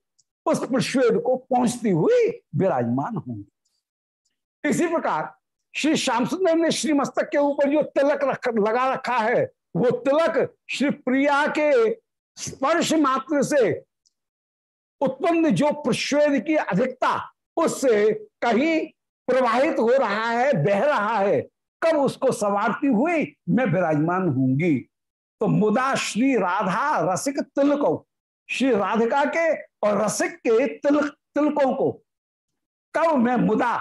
Speaker 1: उस प्रश्वेद को पहुँचती हुई विराजमान होंगी। इसी प्रकार श्री श्याम सुंदर ने श्री मस्तक के ऊपर जो तिलक रख, लगा रखा है, वो तिलक श्री प्रिया के स्पर्श मात्र से उत्पन्न जो प्रश्वेद की अधिकता, उससे कहीं प्रवाहित हो रहा है, बह रहा है, कब उसको संवारती हुई मैं विराजमान होंगी। तो मुदा श्री राधा रसिक तिलकों श्री राधिका के और रसिक के तिलक तिलकों को। कब मैं मुदा,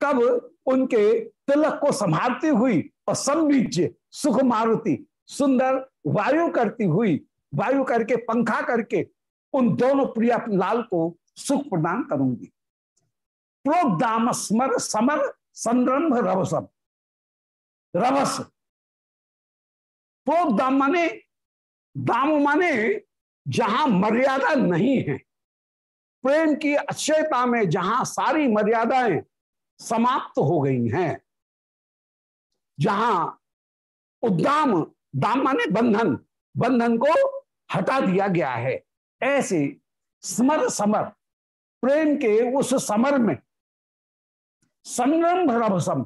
Speaker 1: कब उनके तिलक को संभालती हुई और संबीज सुख मारुति सुंदर वायु करती हुई, वायु करके, पंखा करके उन दोनों प्रिया लाल को सुख प्रदान करूँगी। प्रोदाम स्मर, समर संरंभ रवसम रवस। प्रोदाम माने, दाम माने जहाँ मर्यादा नहीं है। प्रेम की अक्षयता में जहाँ सारी मर्यादाएँ समाप्त हो गई हैं, जहाँ उद्दाम, दाम माने बंधन बंधन को हटा दिया गया है। ऐसे स्मर समर, प्रेम के उस समर में संरंभ रभसम,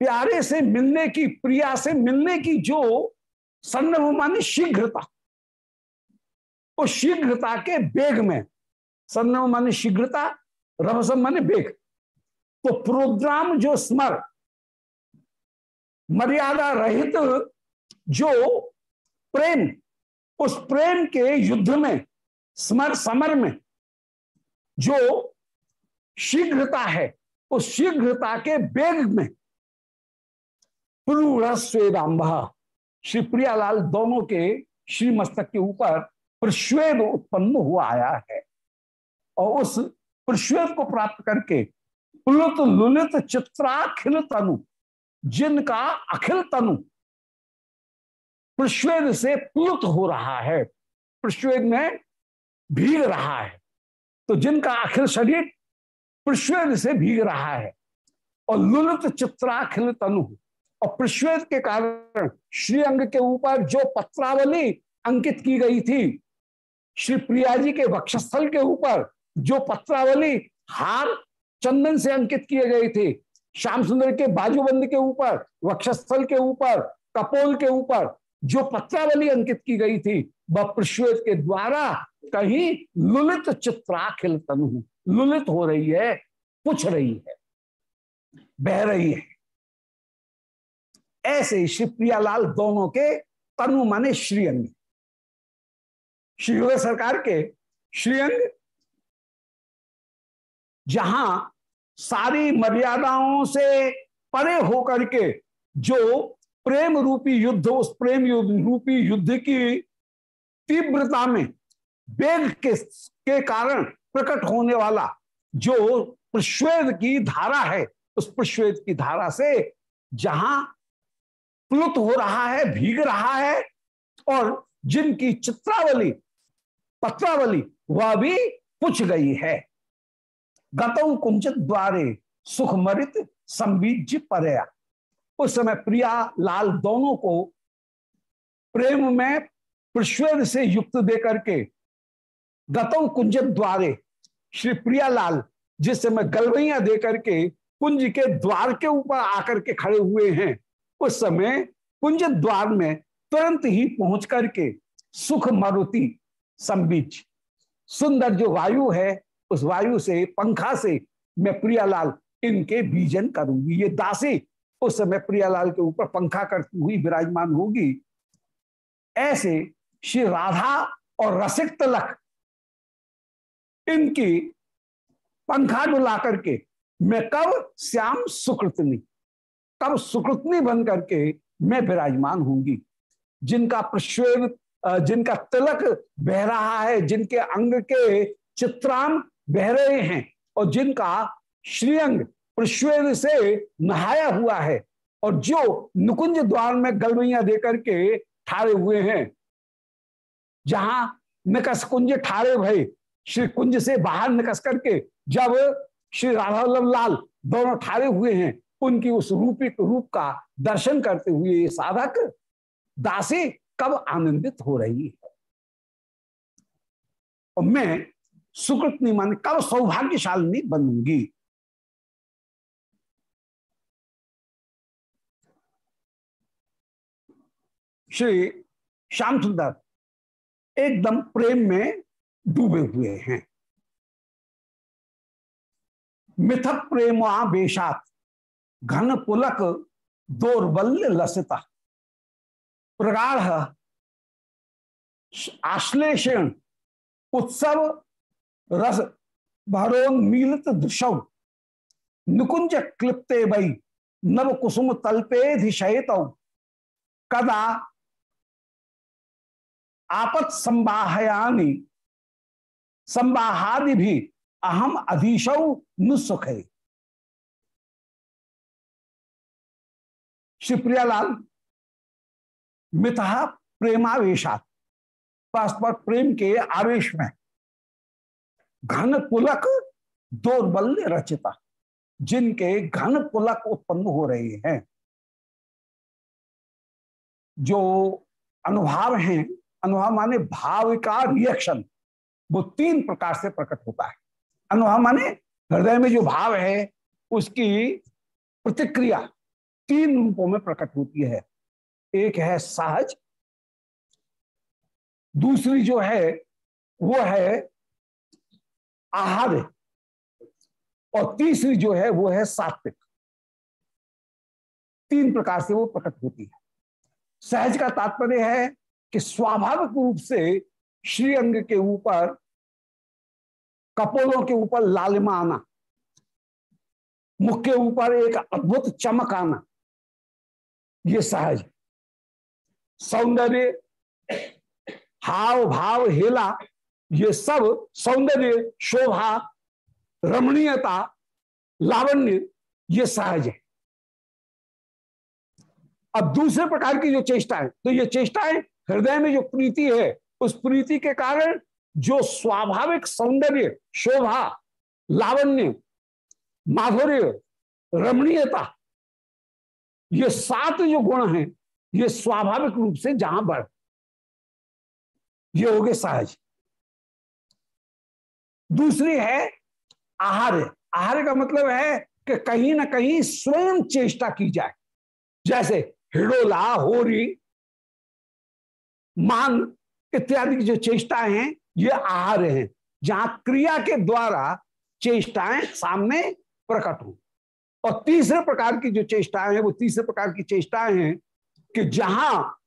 Speaker 1: प्यारे से मिलने की, प्रिया से मिलने की जो संरंभ मानी शीघ्रता उस शीघ्रता के बेग में। संरंभ मानी शीघ्रता रभसम माने बेग। तो प्रोग्राम जो स्मर, मर्यादा रहित जो प्रेम, उस प्रेम के युद्ध में, स्मर समर में जो शीघ्रता है, उस शीघ्रता के बेग में। प्रूढ़ श्री प्रियालाल दोनों के श्री मस्तक के ऊपर प्रश्वेद उत्पन्न हुआ आया है। और उस प्रश्वेद को प्राप्त करके पुलुत, लुलित, चित्राखिल तनु, जिनका अखिल तनु प्रश्वेद से प्लुत हो रहा है। प्रश्वेद में भीग रहा है। तो जिनका अखिल शरीर प्रश्वेद से भीग रहा है और लुलित, चित्राखिल तनु। और प्रश्वेद के कारण श्रीअंग के ऊपर जो पत्रावली अंकित की गई थी श्री प्रिया जी के वक्षस्थल के ऊपर जो पत्रावली, हार चंदन से अंकित किए गए थे, श्याम सुंदर के बाजूबंद के ऊपर, वक्षस्थल के ऊपर, कपोल के ऊपर जो पत्रावली अंकित की गई थी, वह प्रश्वेत के द्वारा कहीं लुलित चित्राखिल तनु लुलित हो रही है, पुछ रही है, बह रही है। ऐसे श्री प्रियालाल दोनों के तनु माने श्रीअंग श्री योगी सरकार के श्रीअंग जहाँ सारी मर्यादाओं से परे होकर के जो प्रेम रूपी युद्ध उस प्रेम रूपी युद्ध की तीव्रता में वेग के, के कारण प्रकट होने वाला जो प्रश्वेद की धारा है उस प्रश्वेद की धारा से जहाँ प्लुत हो रहा है भीग रहा है और जिनकी चित्रावली, पत्रावली वह भी पुछ गई है। गतौ कुंचित द्वारे सुखमरित संबीज परया। उस समय प्रिया लाल दोनों को प्रेम में प्रश्वेद से युक्त देकर के गतौ कुंजित द्वारे श्री प्रियालाल जिस समय गलवैया दे करके कुंज के द्वार के ऊपर आकर के खड़े हुए हैं, उस समय कुंज द्वार में तुरंत ही पहुँच करके सुख मारुति संबीच। सुंदर जो वायु है, उस वायु से, पंखा से मैं प्रियालाल इनके बीजन करूँगी। ये दासी उस समय प्रियालाल के ऊपर पंखा करती हुई विराजमान होगी। ऐसे श्री राधा और रसिक तलक इनकी पंखा डुला करके मैं कब श्याम सुकृतनी, कब सुकृतनी बन करके मैं विराजमान होंगी। जिनका प्रश्वेद जिनका तिलक बह रहा है, जिनके अंग के चित्रांग बह रहे हैं और जिनका श्रीअंग प्रश्वेद से नहाया हुआ है और जो नुकुंज द्वार में गलवैया देकर के ठारे हुए हैं। जहाँ निकस कुंज ठारे भय श्री कुंज से बाहर निकस करके जब श्री राधा लाल दोनों ठारे हुए हैं, उनकी उस रूपी रूप का दर्शन करते हुए ये साधक दासी, कब आनंदित हो रही है? और मैं सुकृत नहीं मान कब सौभाग्यशालिनी बनूँगी? श्री श्याम सुंदर एकदम प्रेम में डूबे हुए हैं। मिथ प्रेमा बेशात घन पुलक दौर्बल्य लसिता। प्रगाढ़ आश्लेषण, उत्सव, रस भरोन्मीलित दृशव निकुंज क्लिप्ते बई नव कुसुम तल्पेधिशयत कदा आपत संबाहयानी संबाहादि भी अहम अधीशौ नुसुख। श्री प्रियालाल मिथा प्रेमावेशा परस्पर प्रेम के आवेश में। घन पुलक दौर्बल्य रचिता। जिनके घन पुलक उत्पन्न हो रहे हैं। जो अनुभाव हैं, अनुभाव माने भाव का रिएक्शन वो तीन प्रकार से प्रकट होता है। अनुभाव माने हृदय में जो भाव है, उसकी प्रतिक्रिया तीन रूपों में प्रकट होती है। एक है सहज, दूसरी जो है, वो है आहार और तीसरी जो है, वो है सात्विक। तीन प्रकार से वो प्रकट होती है। सहज का तात्पर्य है कि स्वाभाविक रूप से श्री अंग के ऊपर, कपोलों के ऊपर लालिमा आना, मुख के ऊपर एक अद्भुत चमक आना, ये सहज। सौंदर्य हाव भाव हेला, ये सब सौंदर्य, शोभा, रमणीयता, लावण्य, ये सहज है। अब दूसरे प्रकार की जो चेष्टाएँ तो ये चेष्टाएँ हृदय में जो प्रीति है, उस प्रीति के कारण जो स्वाभाविक सौंदर्य, शोभा, लावण्य, माधुर्य, रमणीयता, ये सात जो गुण हैं ये स्वाभाविक रूप से जहाँ बढ़ ये हो गए सहज। दूसरी है आहार आहार का मतलब है कि कहीं ना कहीं स्वयं चेष्टा की जाए। जैसे हिडोला, होरी मान इत्यादि की जो चेष्टाएँ हैं, ये आहार हैं, जहाँ क्रिया के द्वारा चेष्टाएँ सामने प्रकट हो। और तीसरे प्रकार की जो चेष्टाएँ हैं, वो तीसरे प्रकार की चेष्टाएँ हैं कि जहाँ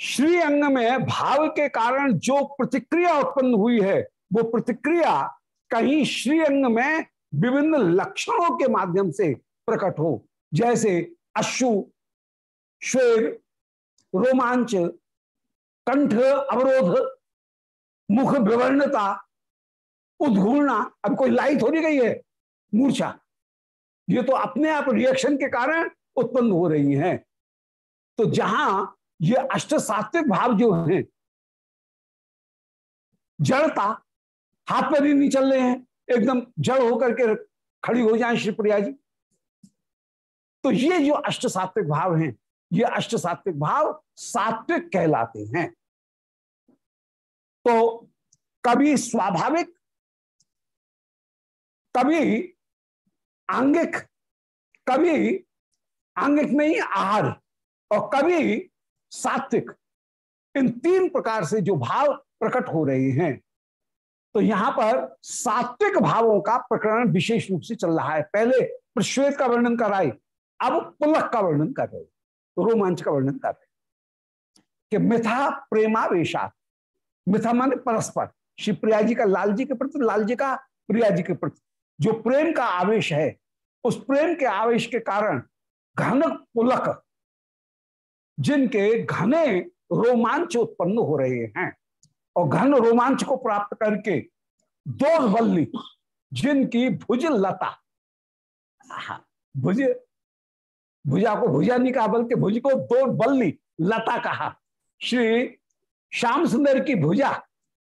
Speaker 1: श्री अंग में भाव के कारण जो प्रतिक्रिया उत्पन्न हुई है, वो प्रतिक्रिया कहीं श्री अंग में विभिन्न लक्षणों के माध्यम से प्रकट हो। जैसे अश्रु श्वेर रोमांच, कंठ, अवरोध, मुख विवर्णता, उद्घूर्णा। अब कोई लाई थोड़ी गई है, मूर्छा। ये तो अपने आप रिएक्शन के कारण उत्पन्न हो रही हैं। तो जहाँ ये अष्ट सात्विक भाव जो है, जड़ता, हाथ पर ही नहीं चल रहे हैं, एकदम जड़ होकर के खड़ी हो जाए श्री प्रिया जी। तो ये जो अष्ट सात्विक भाव हैं, ये अष्ट सात्विक भाव सात्विक कहलाते हैं। तो कभी स्वाभाविक, कभी आंगिक कभी आंगिक में ही आहार। और कभी सात्विक, इन तीन प्रकार से जो भाव प्रकट हो रहे हैं तो यहाँ पर सात्विक भावों का प्रकरण विशेष रूप से चल रहा है। पहले प्रश्वेत का वर्णन कराए अब पुलक का वर्णन कर रहे रोमांच का वर्णन कर रहे कि मिथा प्रेमावेशा मिथा माने परस्पर। श्री प्रिया जी का लाल जी के प्रति, लाल जी का प्रिया जी के प्रति। जो प्रेम का आवेश है, उस प्रेम के आवेश के कारण घन पुलक जिनके घने रोमांच उत्पन्न हो रहे हैं। और घन रोमांच को प्राप्त करके दो बल्ली जिनकी भुज लता भुज, भुजा को भुजा नहीं कहा, बल्कि भुज को दो बल्ली लता कहा। श्री श्याम सुंदर की भुजा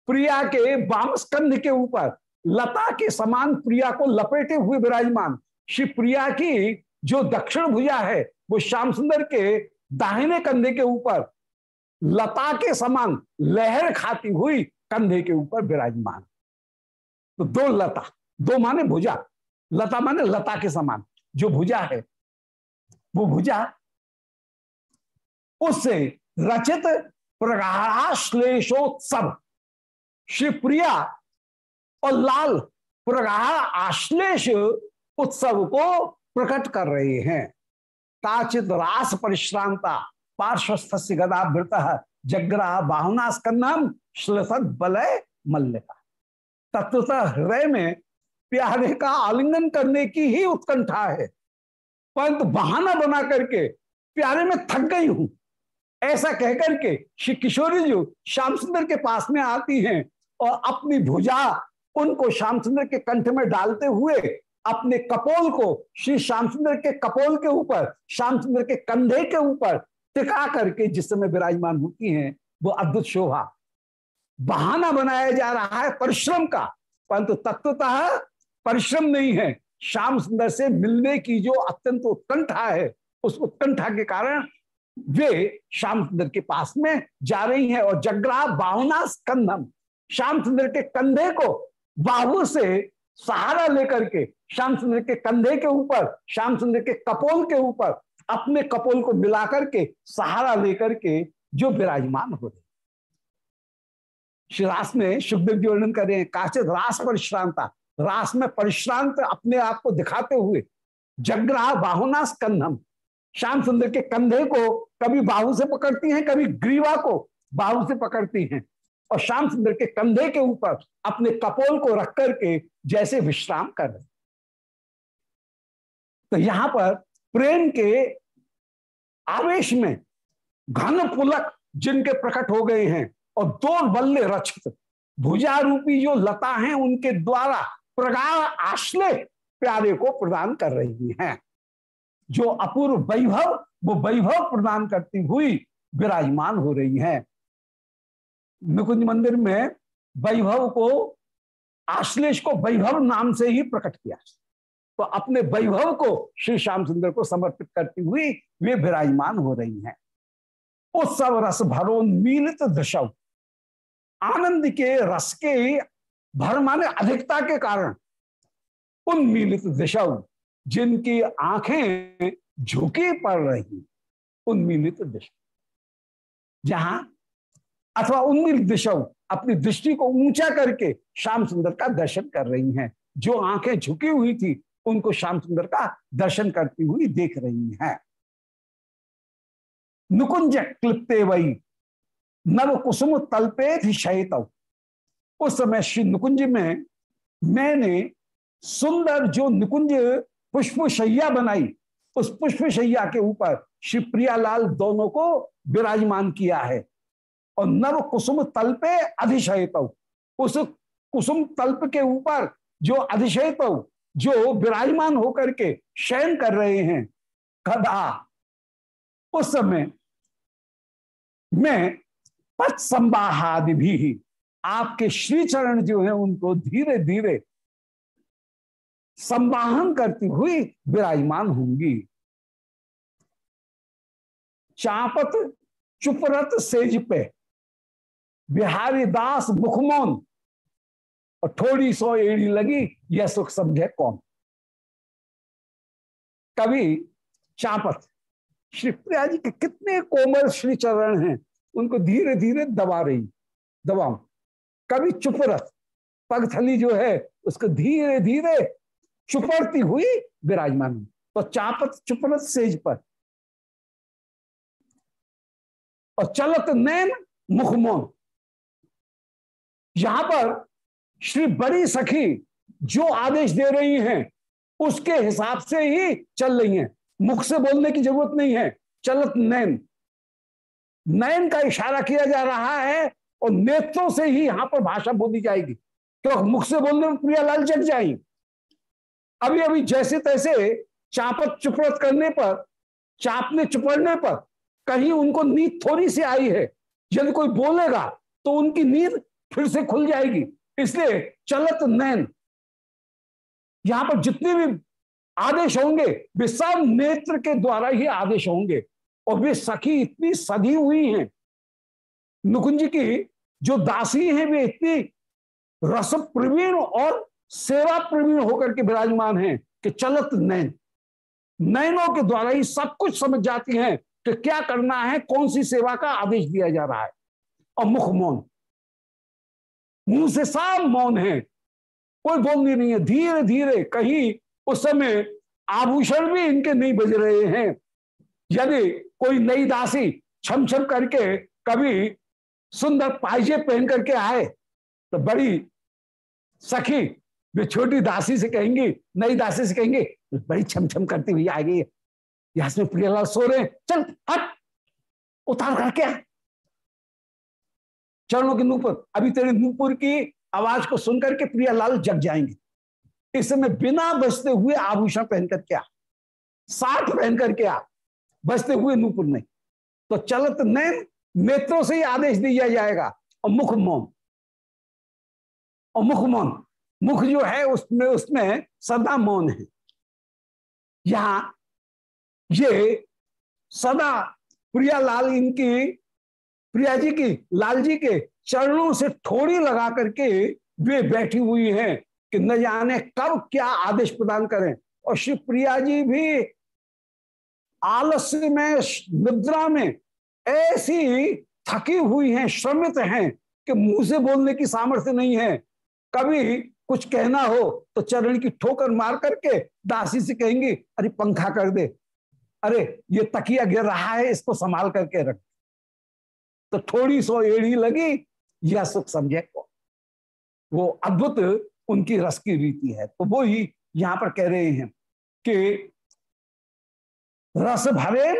Speaker 1: प्रिया के वाम स्कंध के ऊपर, लता के समान प्रिया को लपेटे हुए विराजमान। श्री प्रिया की जो दक्षिण भुजा है, वो श्याम सुंदर के दाहिने कंधे के ऊपर लता के समान लहर खाती हुई कंधे के ऊपर विराजमान। तो दो लता, दो माने भुजा। लता माने लता के समान। जो भुजा है, वो भुजा उससे रचित प्रगाश्लेषोत्सव श्री प्रिया और लाल प्रगाढ़ आश्लेष उत्सव को प्रकट कर रहे हैं। काचित रास परिश्रांता पार्श्वस्थ से गदावृत जग्रा बाहुना स्कंदम श्लसद बलय मल्लिका। तत्वतः हृदय में प्यारे का आलिंगन करने की ही उत्कंठा है। परंतु बहाना बना करके प्यारे में थक गई हूँ। ऐसा कहकर के श्री किशोरी जी श्याम सुंदर के पास में आती हैं और अपनी भुजा उनको श्याम सुंदर के कंठ में डालते हुए अपने कपोल को, श्री श्याम सुंदर के कपोल के ऊपर, श्याम सुंदर के कंधे के ऊपर टिका करके जिस समय विराजमान होती हैं, वो अद्भुत शोभा। बहाना बनाया जा रहा है परिश्रम का, परंतु तत्वतः परिश्रम नहीं है। श्याम सुंदर से मिलने की जो अत्यंत उत्कंठा है, उस उत्कंठा के कारण वे श्याम सुंदर के पास में जा रही हैं और जग्रा बाहुना स्कंदम श्याम सुंदर के कंधे को बाहु से सहारा लेकर के, श्याम सुंदर के कंधे के ऊपर, श्याम सुंदर के कपोल के ऊपर, अपने कपोल को मिलाकर के सहारा लेकर के जो विराजमान हो रहे रास में सुखदेव जी वर्णन कर रहे हैं काचित रास परिश्रांता रास में परिश्रांत अपने आप को दिखाते हुए, जग्रह बाहुना स्कंधम। श्याम सुंदर के कंधे को कभी बाहु से पकड़ती हैं, कभी ग्रीवा को बाहु से पकड़ती हैं। और श्याम सुंदर के कंधे के ऊपर अपने कपोल को रख करके जैसे विश्राम कर रहे। तो यहाँ पर प्रेम के आवेश में घन पुलक जिनके प्रकट हो गए हैं और दो बल्ले रचित भुजा रूपी जो लता हैं, उनके द्वारा प्रगाढ़ आश्रय प्यारे को प्रदान कर रही हैं। जो अपूर्व वैभव, वो वैभव प्रदान करती हुई विराजमान हो रही हैं। निकुंज मंदिर में वैभव को, आश्लेष को वैभव नाम से ही प्रकट किया। तो अपने वैभव को श्री श्याम सुंदर को समर्पित करती हुई वे विराजमान हो रही हैं। उत्सव रस भरो भरोन्मीलित दशव। आनंद के रस के भर माने अधिकता के कारण उन उन्मीलित दशव जिनकी आँखें झुकी पड़ रही उन्मीलित दिशा जहाँ अथवा दिशा, अपनी दृष्टि को ऊँचा करके श्याम सुंदर का दर्शन कर रही हैं। जो आँखें झुकी हुई थी, उनको श्याम सुंदर का दर्शन करती हुई देख रही हैं। नुकुंज क्लिप्ते वही नव कुसुम तलपे शयित। उस समय श्री नुकुंज में, मैंने सुंदर जो निकुंज पुष्प शैया बनाई, उस पुष्प शैया के ऊपर श्री प्रियालाल दोनों को विराजमान किया है। और नव कुसुम तल पे अधिशयत उस कुसुम तल्प के ऊपर जो अधिशयत जो विराजमान होकर के शयन कर रहे हैं, कदा। उस समय मैं पथ संवाहादि भी आपके श्री चरण जो है, उनको धीरे धीरे संवाहन करती हुई विराजमान होंगी। चापत चुपरत सेज पे बिहारी दास मुखमोन। और थोड़ी सो एड़ी लगी, यह सुख समझे कौन? कभी चापत, श्री प्रिया जी के कितने कोमल श्री चरण हैं, उनको धीरे धीरे दबा रही, दबाऊ। कभी चुपरत, पगथली जो है, उसको धीरे धीरे चुपड़ती हुई विराजमान तो चापत चुपरत सेज पर। और चलत नैन मुखमोन यहाँ पर श्री बड़ी सखी जो आदेश दे रही हैं, उसके हिसाब से ही चल रही हैं। मुख से बोलने की ज़रूरत नहीं है, चलत नयन। नयन का इशारा किया जा रहा है और नेत्रों से ही यहाँ पर भाषा बोली जाएगी। तो मुख से बोलने में प्रियालाल जग जाएँगे अभी अभी जैसे तैसे चापत चुपड़त करने पर, चापने चुपड़ने पर कहीं उनको नींद थोड़ी सी आई है। यदि कोई बोलेगा तो उनकी नींद फिर से खुल जाएगी। इसलिए चलत नैन। यहाँ पर जितने भी आदेश होंगे, वे सब नेत्र के द्वारा ही आदेश होंगे। और वे सखी इतनी सधी हुई हैं। नुकुंज की जो दासी हैं, वे इतनी रस प्रवीण और सेवा प्रवीण होकर के विराजमान हैं कि चलत नैन। नैनों के द्वारा ही सब कुछ समझ जाती हैं कि क्या करना है, कौन सी सेवा का आदेश दिया जा रहा है। और मुख मौन। मुँह से साफ़ मौन है। कोई बोलनी नहीं है। धीरे धीरे कहीं उस समय आभूषण भी इनके नहीं बज रहे हैं। यदि कोई नई दासी छम छम करके कभी सुंदर पाइजे पहन करके आए तो बड़ी सखी वे छोटी दासी से कहेंगी, नई दासी से कहेंगे, बड़ी छम छम करती हुई आ गई है। यहाँ प्रियलाल सो रहे चल, हट, उतार करके चरणों के नूपुर। अभी तेरे नूपुर की आवाज़ को सुनकर के प्रियालाल जग जाएँगे। इस समय बिना बचते हुए आभूषण पहनकर करके आ साठ पहन करके आ बचते हुए नूपुर नहीं। तो चलत नैन नेत्रों से ही आदेश दिया जाएगा। और मुख मौन। और मुख मौन। मुख जो है उसमें उसमें सदा मौन है। यहाँ ये सदा प्रियालाल इनकी प्रिया जी की, लाल जी के चरणों से थोड़ी लगा करके वे बैठी हुई हैं कि न जाने कब क्या आदेश प्रदान करें। और श्री प्रिया जी भी आलस्य में, निद्रा में ऐसी थकी हुई हैं, श्रमित हैं कि मुँह से बोलने की सामर्थ्य नहीं है। कभी कुछ कहना हो तो चरण की ठोकर मार करके दासी से कहेंगी, अरे पंखा कर दे। अरे, ये तकिया गिर रहा है, इसको संभाल करके रख। तो थोड़ी सो एड़ी लगी, यह सुख समझे वो अद्भुत उनकी रस की रीति है। तो वो ही यहाँ पर कह रहे हैं कि रस भरे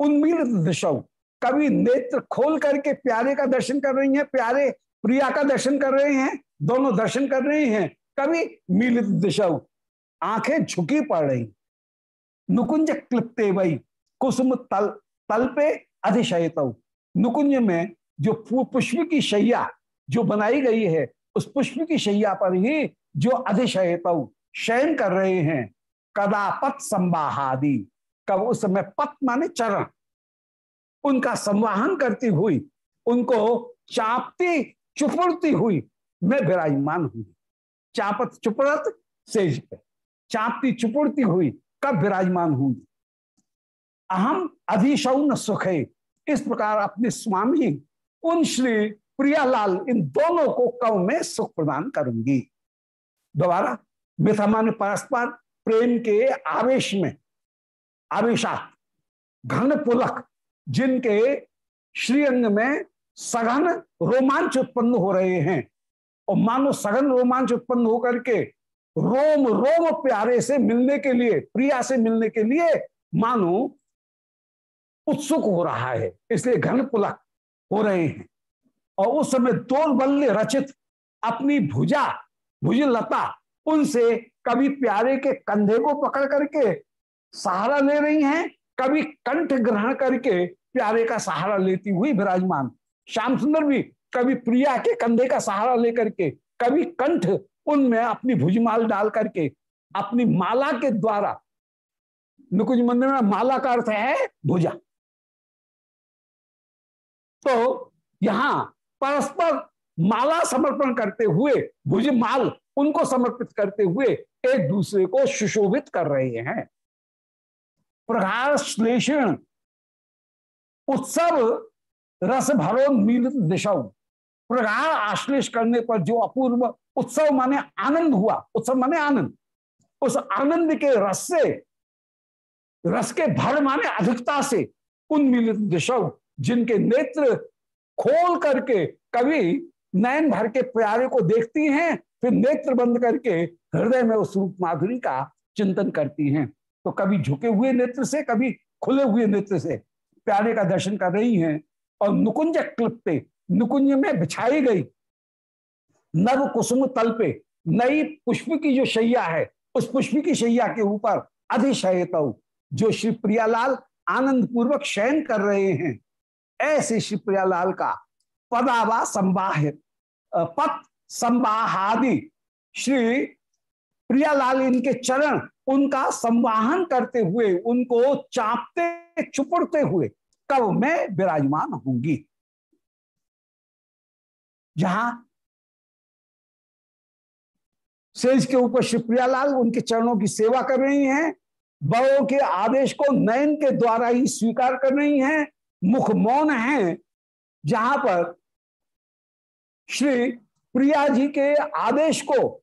Speaker 1: उन्मीलित दिशा। कभी नेत्र खोल करके प्यारे का दर्शन कर रही हैं, प्यारे प्रिया का दर्शन कर रहे हैं, दोनों दर्शन कर रहे हैं। कभी मिलित दिशा, आँखें झुकी पड़ रही। नुकुंज क्लिप्ते वही, कुसुम तल तल पे अधिशयत नुकुंज में जो पुष्प की शैया जो बनाई गई है, उस पुष्प की शैया पर ही जो अधिशयत शयन कर रहे हैं, कदापत संवाहादि। कब उस समय पत माने चरण। उनका संवाहन करती हुई, उनको चापती, चुपड़ती हुई मैं विराजमान हुई चापत चुपड़त पे चापती, चुपड़ती हुई कब विराजमान हूँ? अहम अधिशौन सुख इस प्रकार अपने स्वामी, उन श्री प्रियालाल, इन दोनों को कव में सुख प्रदान करूँगी। दोबारा मिथामान परस्पर प्रेम के आवेश में आवेशा, घन पुलक, जिनके श्रीअंग में सघन रोमांच उत्पन्न हो रहे हैं। और मानो सघन रोमांच उत्पन्न होकर के रोम रोम प्यारे से मिलने के लिए, प्रिया से मिलने के लिए मानो उत्सुक हो रहा है, इसलिए घन पुलक हो रहे हैं। और उस समय दो बल्ले रचित अपनी भुजा भुज लता उनसे कभी प्यारे के कंधे को पकड़ करके सहारा ले रही हैं, कभी कंठ ग्रहण करके प्यारे का सहारा लेती हुई विराजमान। श्याम सुंदर भी कभी प्रिया के कंधे का सहारा लेकर के, कभी कंठ उनमें अपनी भुजमाल डाल करके, अपनी माला के द्वारा, नुकुंज मंदिर में माला का अर्थ है भुजा। तो यहाँ परस्पर माला समर्पण करते हुए भुजमाल उनको समर्पित करते हुए एक दूसरे को सुशोभित कर रहे हैं। प्रगाढ़ श्लेषण, उत्सव, रस भरो मीलित दिशाओं। प्रगाढ़ आश्लेष करने पर जो अपूर्व उत्सव माने आनंद हुआ, उत्सव माने आनंद। उस आनंद के रस से, रस के भर माने अधिकता से उन्मिलित दिशव जिनके नेत्र खोल करके कभी नयन भर के प्यारे को देखती हैं, फिर नेत्र बंद करके हृदय में उस रूप माधुरी का चिंतन करती हैं। तो कभी झुके हुए नेत्र से कभी खुले हुए नेत्र से प्यारे का दर्शन कर रही हैं और नुकुंज क्लिप्ते नुकुंज में बिछाई गई नव कुसुम तल पे नई पुष्प की जो शैया है, उस पुष्प की शैया के ऊपर अधिशयत, जो श्री प्रियालाल आनंद पूर्वक शयन कर रहे हैं। ऐसे श्री प्रियालाल का पदावा संवाहित पत संवाहादि श्री प्रियालाल इनके चरण उनका संवाहन करते हुए, उनको चापते, चुपड़ते हुए, कब मैं विराजमान होंगी जहाँ सेज के ऊपर शिवप्रियालाल उनके चरणों की सेवा कर रही हैं, बड़ों के आदेश को नयन के द्वारा ही स्वीकार कर रही हैं मुख मौन है, जहाँ पर श्री प्रिया जी के आदेश को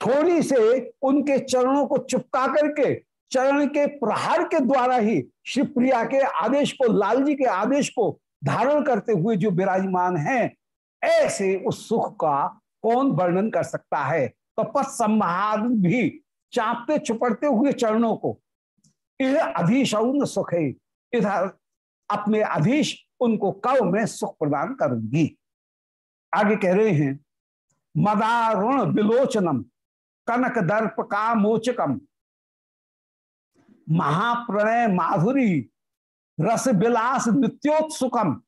Speaker 1: थोड़ी से उनके चरणों को चिपका करके, चरण के प्रहार के द्वारा ही श्री प्रिया के आदेश को, लाल जी के आदेश को धारण करते हुए जो विराजमान हैं, ऐसे उस सुख का कौन वर्णन कर सकता है? तो पथ संभाग भी चापते चुपड़ते हुए चरणों को। इधर अधीशौन सुख है इधर अपने अधीश उनको कव में सुख प्रदान करूँगी। आगे कह रहे हैं, मदारुण विलोचनम, कनक दर्प का मोचकम, महाप्रणय माधुरी, रस विलास नित्योत्सुकम,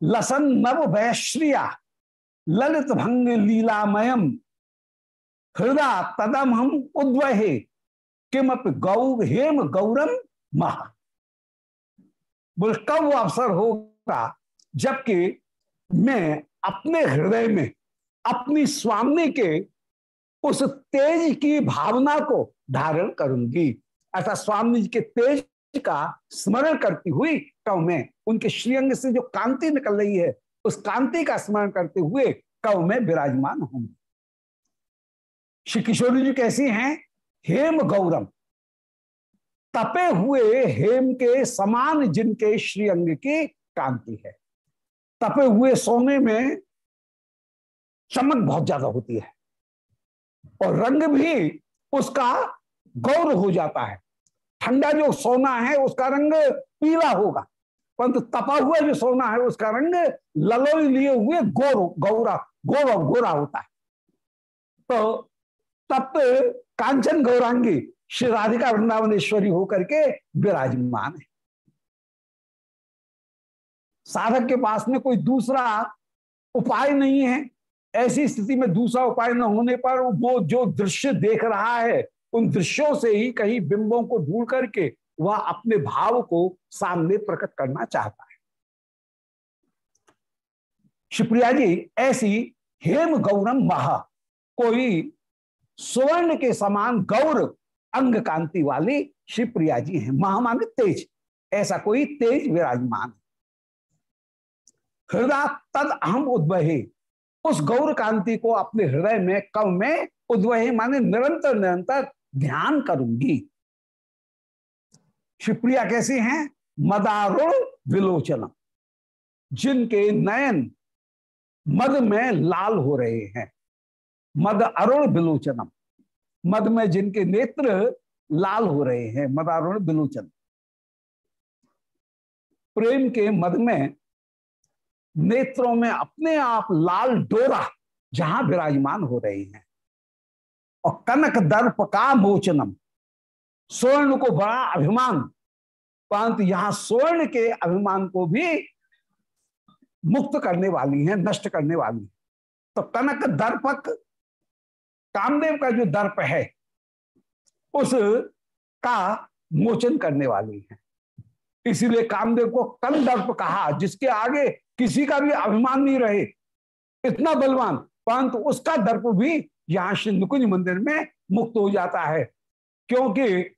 Speaker 1: लसन नव वैश्रिया, ललित भंग लीलामयम हृदय तदम हम उद्वहे, किमप गौ हेम गौरम महा। बोल, कब वो अवसर होगा? जबकि मैं अपने हृदय में, अपनी स्वामी के उस तेज की भावना को धारण करूँगी। अर्थात स्वामी जी के तेज का स्मरण करती हुई कव में, उनके श्रीअंग से जो कांति निकल रही है, उस कांति का स्मरण करते हुए कव में विराजमान होंगी श्री किशोरी जी कैसी हैं? हेम गौरम। तपे हुए हेम के समान जिनके श्रीअंग की कांति है। तपे हुए सोने में चमक बहुत ज़्यादा होती है और रंग भी उसका गौर हो जाता है। ठंडा जो सोना है उसका रंग पीला होगा, परंतु तपा हुआ जो सोना है उसका रंग ललोई लिए हुए गोर, गौरा, गोरा गोरा होता है। तो तप्त कांचन, गौरांगी श्री राधिका वृंदावनेश्वरी होकर के विराजमान है। साधक के पास में कोई दूसरा उपाय नहीं है। ऐसी स्थिति में दूसरा उपाय न होने पर वो जो दृश्य देख रहा है, उन दृश्यों से ही कहीं बिंबों को ढूंढ करके वह अपने भाव को सामने प्रकट करना चाहता है। शिवप्रिया जी, ऐसी हेम गौरम महा, कोई स्वर्ण के समान गौर अंग कांति वाली शिवप्रिया जी है। महामान तेज। ऐसा कोई तेज विराजमान हृदय तद अहम उद्वहे। उस गौर कांति को अपने हृदय में, कव में उद्वहे, माने निरंतर निरंतर ध्यान करूँगी। शिवप्रिया कैसी हैं? मदारुण विलोचन जिनके नयन मद में लाल हो रहे हैं। मद अरुण बिलोचनम मद में जिनके नेत्र लाल हो रहे हैं मद अरुण बिलोचन प्रेम के मद में नेत्रों में अपने आप लाल डोरा जहाँ विराजमान हो रहे हैं। और कनक दर्प का मोचनम, स्वर्ण को बड़ा अभिमान, परंतु यहाँ स्वर्ण के अभिमान को भी मुक्त करने वाली है, नष्ट करने वाली तो कनक दर्पक कामदेव का जो दर्प है, उस का मोचन करने वाली है। इसीलिए कामदेव को कन दर्प कहा, जिसके आगे किसी का भी अभिमान नहीं रहे, इतना बलवान, परंतु उसका दर्प भी यहाँ नुकुंज मंदिर में मुक्त हो जाता है। क्योंकि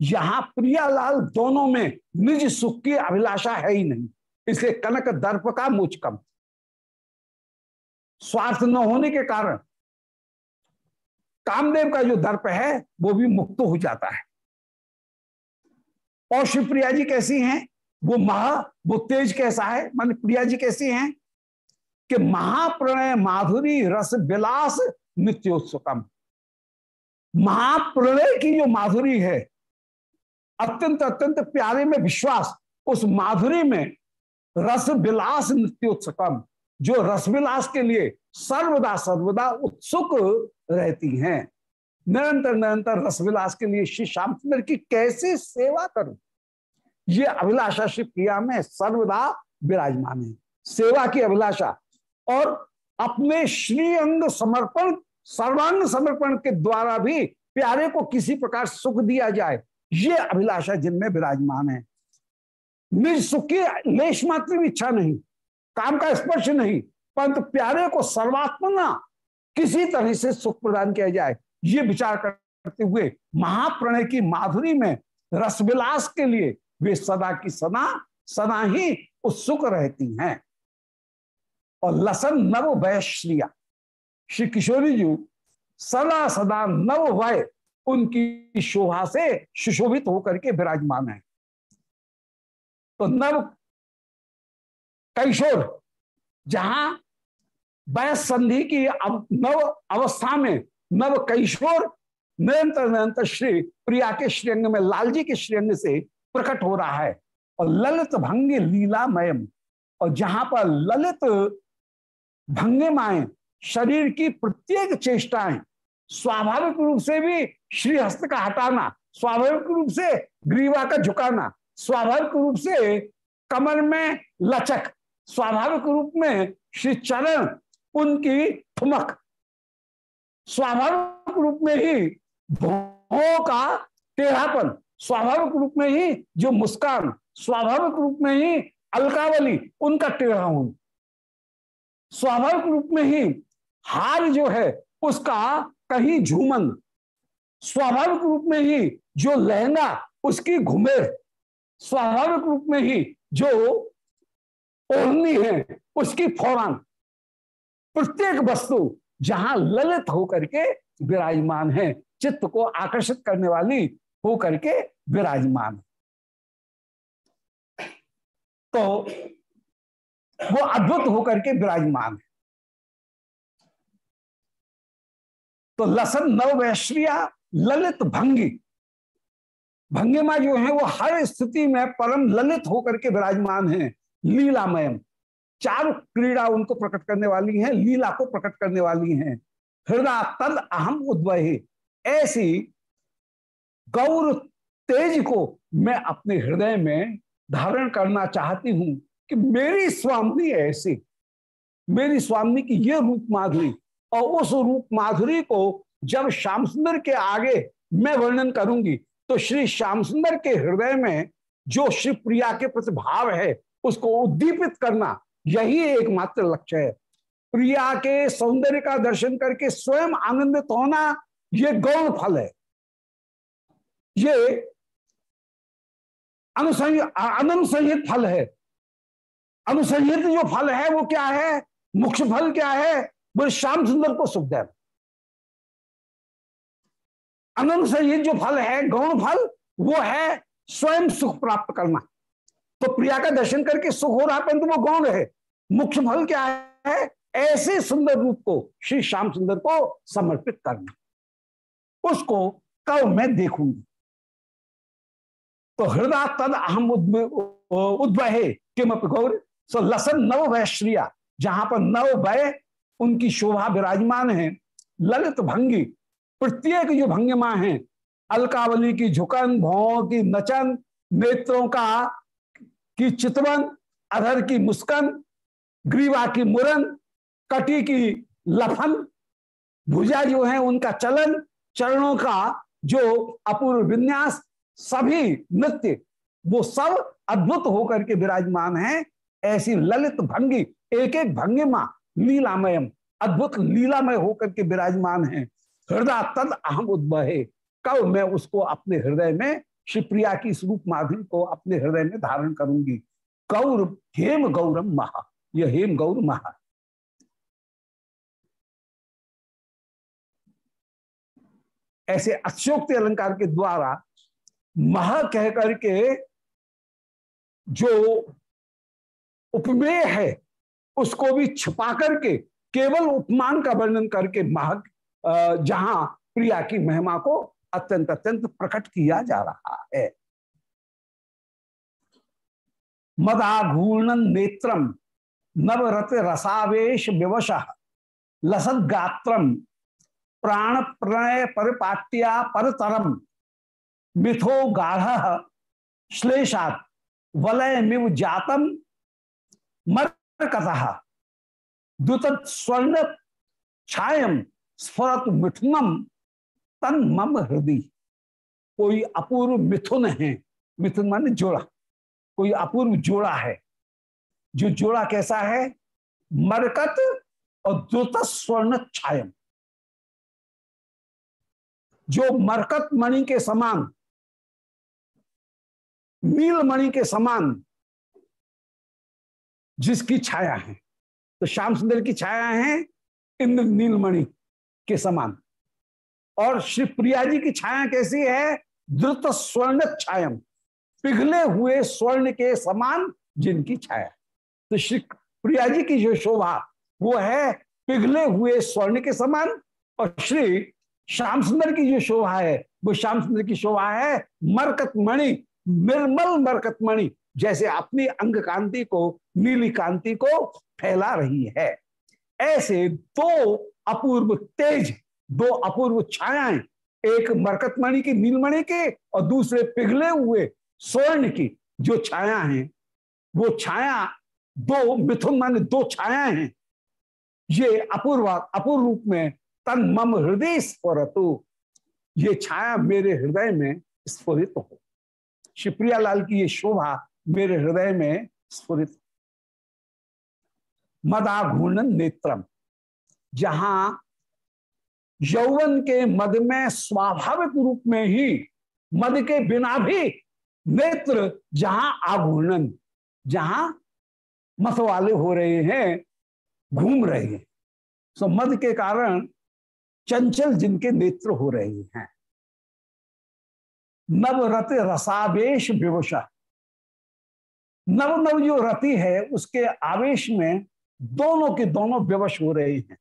Speaker 1: यहाँ प्रियालाल दोनों में निज सुख की अभिलाषा है ही नहीं, इसलिए कनक दर्प का मुचकम स्वार्थ न होने के कारण कामदेव का जो दर्प है, वो भी मुक्त हो जाता है। और शिवप्रिया जी कैसी हैं? वो महा, वो तेज कैसा है? मान प्रिया जी कैसी हैं? कि महाप्रणय, माधुरी, रस, विलास, नित्योत्सुकम। महाप्रणय की जो माधुरी है, अत्यंत अत्यंत प्यारे में विश्वास, उस माधुरी में रस, विलास, नित्योत्सुकम। जो रस, विलास के लिए सर्वदा सर्वदा उत्सुक रहती हैं। निरंतर निरंतर रसविलास के लिए श्री श्याम सुंदर की कैसे सेवा करूँ? ये अभिलाषा श्री प्रिया में सर्वदा विराजमान है। सेवा की अभिलाषा और अपने श्री अंग समर्पण, सर्वांग समर्पण के द्वारा भी प्यारे को किसी प्रकार सुख दिया जाए, ये अभिलाषा जिनमें विराजमान है। निज सुख की लेश मात्र इच्छा नहीं, काम का स्पर्श नहीं, परंतु प्यारे को सर्वात्मना किसी तरह से सुख प्रदान किया जाए। ये विचार करते हुए महाप्रणय की माधुरी में रसविलास के लिए वे सदा की सदा सदा ही उत्सुक रहती हैं। और लसन नव वैश्रिया श्री किशोरी जी, सदा सदा नव वय उनकी शोभा से सुशोभित होकर के विराजमान है। तो नव कैशोर, जहाँ वयस संधि की नव अवस्था में नव कैशोर निरंतर निरंतर श्री प्रिया के श्रीअंग में, लालजी के श्रीअंग से प्रकट हो रहा है। और ललित भंगी लीलामयम, और जहाँ पर ललित भंगिमाएँ शरीर की प्रत्येक चेष्टाएँ स्वाभाविक रूप से भी श्री हस्त का हटाना, स्वाभाविक रूप से ग्रीवा का झुकाना, स्वाभाविक रूप से कमर में लचक, स्वाभाविक रूप में श्री चरण उनकी ठुमक। स्वाभाविक रूप में ही भो का टेढ़ापन, स्वाभाविक रूप में ही जो मुस्कान, स्वाभाविक रूप में ही अलकावली, उनका टेढ़ा स्वाभाविक रूप में ही हार जो है, उसका कहीं झूमन। स्वाभाविक रूप में ही जो लहंगा, उसकी घुमेर। स्वाभाविक रूप में ही जो ओढ़नी है, उसकी फ़ौरन प्रत्येक वस्तु जहाँ ललित होकर के विराजमान है, चित्त को आकर्षित करने वाली होकर के विराजमान तो वो अद्भुत होकर के विराजमान है। तो लसन नव वैश्रिया ललित भंगी। भंगिमा जो है वो हर स्थिति में परम ललित होकर के विराजमान है, लीलामयम। चार क्रीड़ा उनको प्रकट करने वाली हैं, लीला को प्रकट करने वाली हैं। हृदय तद अहम उद्वहे। ऐसी गौर तेज को मैं अपने हृदय में धारण करना चाहती हूँ कि मेरी स्वामी ऐसी, मेरी स्वामी की ये रूप माधुरी और उस रूप माधुरी को जब श्याम सुंदर के आगे मैं वर्णन करूँगी तो श्री श्याम सुंदर के हृदय में जो श्री प्रिया के प्रति भाव है, उसको उद्दीपित करना यही एकमात्र लक्ष्य है। प्रिया के सौंदर्य का दर्शन करके स्वयं आनंदित होना यह गौण फल है। ये अनुसंहित फल है। अनुसंहित जो फल है वो क्या है? मुख्य फल क्या है? वो श्याम सुंदर को सुख देना अनुसंहित जो फल है, गौण फल, वो है स्वयं सुख प्राप्त करना। तो प्रिया का दर्शन करके सुख हो रहा परंतु वो गौण है। मुख्य फल क्या है? ऐसे सुंदर रूप को, श्री श्याम सुंदर को समर्पित करना। उसको कब मैं देखूँगी। तो हृदय तद अहम उद्वहे किम गौर। सो लसन नव वह श्रिया, जहाँ पर नव वय उनकी शोभा विराजमान है। ललित भंगी, प्रत्येक जो भंगिमा है, अलकावली की झुकन भाव की नचन, नेत्रों का की चितवन अधर की मुस्कन, ग्रीवा की मुरन, कटी की लफन भुजा जो है उनका चलन, चरणों का जो अपूर्व विन्यास, सभी नृत्य, वो सब अद्भुत होकर के विराजमान है। ऐसी ललित भंगी एक एक भंगिमा लीलामयम, अद्भुत लीलामय होकर के विराजमान है। हृदय तद अहम उद्भे कब मैं उसको अपने हृदय में शिवप्रिया की स्वरूप माधुरी को अपने हृदय में धारण करूँगी। गौर, हेम गौरम महा। यह हेम गौर महा। ऐसे अक्षोक्ति अलंकार के द्वारा मह कह करके जो उपमेय है, उसको भी छुपा करके, केवल उपमान का वर्णन करके मह जहाँ प्रिया की महिमा को अत्यंत अत्यंत प्रकट किया जा रहा है। मदाघूर्ण नेत्रम नवरत रसावेश विवश लसद गात्रम प्राण प्रणय परिपाट्या परतरम मिथो गाढ़, श्लेषात वलय मिव जातम मरकतः दुत स्वर्ण छायम स्फुरत मिथुनम तन मम हृदय कोई अपूर्व मिथुन है, मिथुन मान जोड़ा। कोई अपूर्व जोड़ा है, जो जोड़ा कैसा है? मरकत और द्रुत स्वर्ण छायम। जो मरकत मणि के समान, नील मणि के समान जिसकी छाया है। तो श्याम सुंदर की छाया है, इंद्र नीलमणि के समान। और श्री प्रिया जी की छाया कैसी है? द्रुत स्वर्ण छायम। पिघले हुए स्वर्ण के समान जिनकी छाया। तो श्री प्रिया जी की जो शोभा, वो है पिघले हुए स्वर्ण के समान और श्री श्याम सुंदर की जो शोभा है, वो श्याम सुंदर की शोभा है मरकत मणि निर्मल मरकत मणि जैसे अपनी अंग कांति को, नीली कांति को फैला रही है। ऐसे दो अपूर्व तेज दो अपूर्व छायाएँ, एक मरकतमणि की नीलमणि के और दूसरे पिघले हुए स्वर्ण की जो छाया है, वो छाया दो मिथुन मान दो छाया हैं। ये अपूर्व अपूर्व रूप में तन, मम, हृदय स्फुरतु, ये छाया मेरे हृदय में स्फुरित हो। शिवप्रिया लाल की ये शोभा मेरे हृदय में स्फुरित मदाघूर्ण नेत्रम जहाँ यौवन के मद में स्वाभाविक रूप में ही, मद के बिना भी नेत्र जहाँ आघूर्णन, जहाँ मत वाले हो रहे हैं, घूम रहे हैं। सो मद के कारण चंचल जिनके नेत्र हो रहे हैं। नवरत रसावेश विवशा। नव नव जो रति है, उसके आवेश में दोनों के दोनों विवश हो रहे हैं।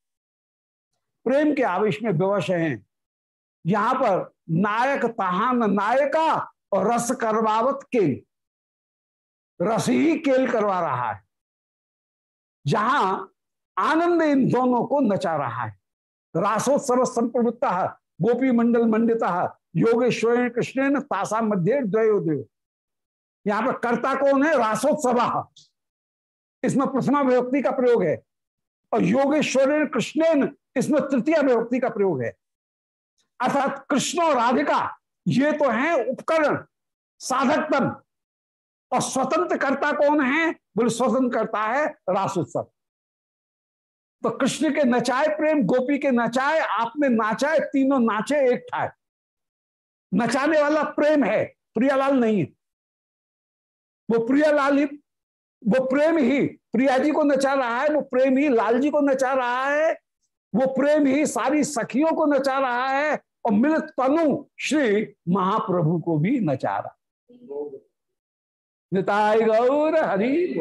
Speaker 1: प्रेम के आवेश में विवश हैं। यहाँ पर नायक तहान, नायका और रस करवावत केल। रस ही केल करवा रहा है। जहाँ आनंद इन दोनों को नचा रहा है। रासोत्सव संप्रवृत्ता गोपी मंडल मंडिता योगेश्वर कृष्ण तासा मध्य द्वयोदय यहाँ पर कर्ता कौन है? रासोत्सव। इसमें प्रथमा विभक्ति का प्रयोग है। और योगेश्वर कृष्ण इसमें तृतीय विभक्ति का प्रयोग है। अर्थात कृष्ण और राधिका, ये तो है उपकरण साधकतम और स्वतंत्र कर्ता कौन है? बोले स्वतंत्र करता है रासोत्सव तो कृष्ण के नचाए प्रेम, गोपी के नचाए आपने नाचाए, तीनों नाचे, एक ठाए। नचाने वाला प्रेम है, प्रियालाल नहीं है। वो प्रियालाल ही, वो प्रेम ही, प्रिया जी को नचा रहा है, वो प्रेम ही लाल जी को नचा रहा है वो प्रेम ही सारी सखियों को नचा रहा है और मिल तनु श्री महाप्रभु को भी नचा रहा निताय गौर हरि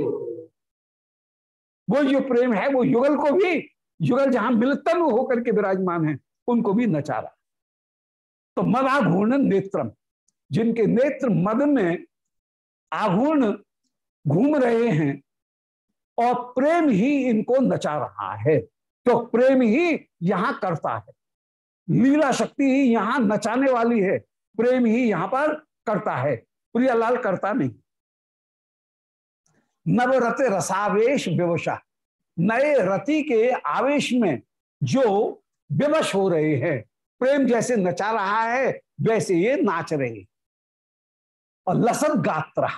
Speaker 1: वो जो प्रेम है, वो युगल को भी, युगल जहाँ मिलतन होकर के विराजमान है, उनको भी नचा रहा तो मदाघूर्ण नेत्रम, जिनके नेत्र मद में आघूर्ण घूम रहे हैं और प्रेम ही इनको नचा रहा है। तो प्रेम ही यहाँ करता है। लीला शक्ति ही यहाँ नचाने वाली है। प्रेम ही यहाँ पर करता है। प्रियालाल करता नहीं। नवरत रसावेश विवशा नए रति के आवेश में जो विवश हो रहे हैं। प्रेम जैसे नचा रहा है, वैसे ये नाच रहे और लसत गात्रा।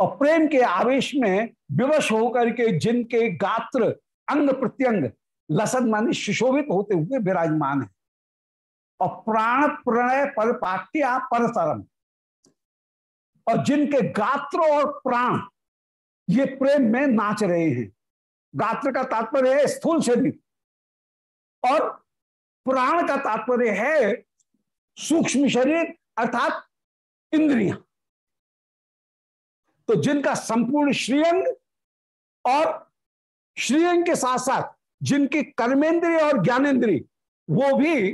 Speaker 1: और प्रेम के आवेश में विवश होकर के जिनके गात्र अंग प्रत्यंग, लसद माने सुशोभित होते हुए विराजमान है। और प्राण प्रणय पर पाट्या परतरम और जिनके गात्र और प्राण, ये प्रेम में नाच रहे हैं। गात्र का तात्पर्य है स्थूल शरीर और प्राण का तात्पर्य है सूक्ष्म शरीर, अर्थात इंद्रिया। तो जिनका संपूर्ण श्रीअंग और श्रीअंग के साथ साथ जिनकी कर्मेंद्रिय और ज्ञानेन्द्रिय वो भी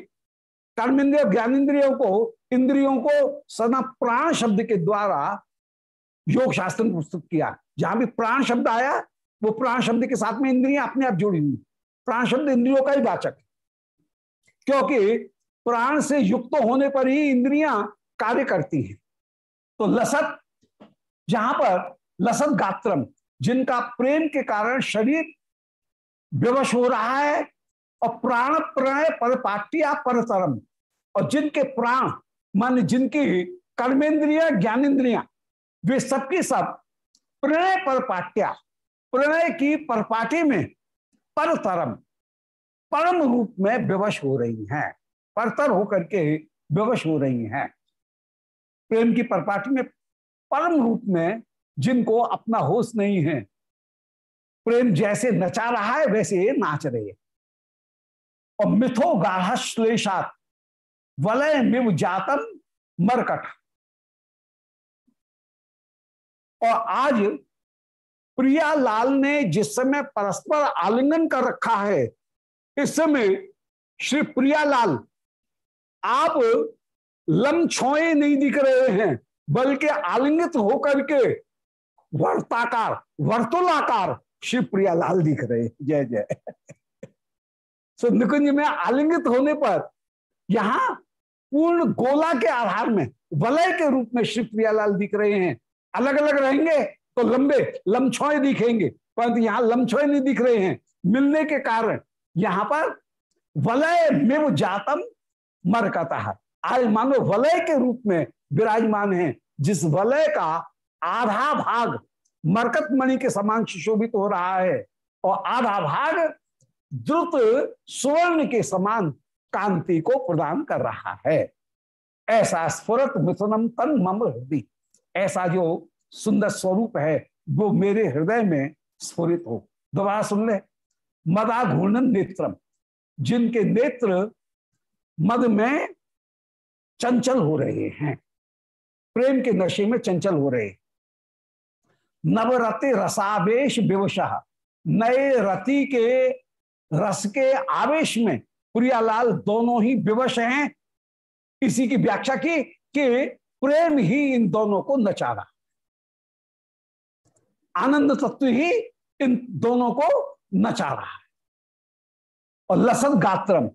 Speaker 1: कर्मेंद्रिय और ज्ञानेन्द्रियों को, इंद्रियों को सदा प्राण शब्द के द्वारा योग शास्त्र प्रस्तुत किया। जहाँ भी प्राण शब्द आया, वो प्राण शब्द के साथ में इंद्रियाँ अपने आप जुड़ी हुई। प्राण शब्द इंद्रियों का ही वाचक क्योंकि प्राण से युक्त होने पर ही इंद्रियाँ कार्य करती हैं। तो लसत, जहाँ पर लसत गात्रम, जिनका प्रेम के कारण शरीर विवश हो रहा है और प्राण प्रणय पर पाट्या परतरम और जिनके प्राण, मान जिनकी कर्मेंद्रिया ज्ञानेन्द्रिया वे सबकी सब प्रणय पर पाट्या प्रणय की परपाटी में परतरम परम रूप में विवश हो रही हैं। परतर होकर के विवश हो रही हैं। प्रेम की परपाटी में परम रूप में जिनको अपना होश नहीं है प्रेम जैसे नचा रहा है, वैसे ये नाच रहे और मिथो गाढ़ श्लेषात, वलय मिव जातम मरकट। और आज प्रिया लाल ने जिस समय परस्पर आलिंगन कर रखा है, इस समय श्री प्रिया लाल आप लम छोए नहीं दिख रहे हैं, बल्कि आलिंगित होकर के वर्ताकार, वर्तुलाकार श्री प्रियालाल दिख रहे जय जय। सो निकुंज में आलिंगित होने पर यहाँ पूर्ण गोला के आधार में, वलय के रूप में श्री प्रियालाल दिख रहे हैं। अलग अलग रहेंगे तो लंबे लमछोए दिखेंगे। परंतु यहाँ लमछोए नहीं दिख रहे हैं। मिलने के कारण यहाँ पर वलय में वो जातम मर मरकता है आज मानो वलय के रूप में विराजमान है। जिस वलय का आधा भाग मरकत मणि के समान सुशोभित हो रहा है और आधा भाग द्रुत सुवर्ण के समान कांति को प्रदान कर रहा है। ऐसा स्फुरत मिथुनम तन मम हृदय। ऐसा जो सुंदर स्वरूप है, वो मेरे हृदय में स्फुरित हो। दोबारा सुन ले। मदा घूर्णन नेत्रम, जिनके नेत्र मद में चंचल हो रहे हैं। प्रेम के नशे में चंचल हो रहे नवरति रसावेश विवशाह नए रति के रस के आवेश में प्रियालाल दोनों ही विवश हैं। इसी की व्याख्या की कि प्रेम ही इन दोनों को नचा रहा आनंद तत्व ही इन दोनों को नचा रहा है। और लसत गात्रम,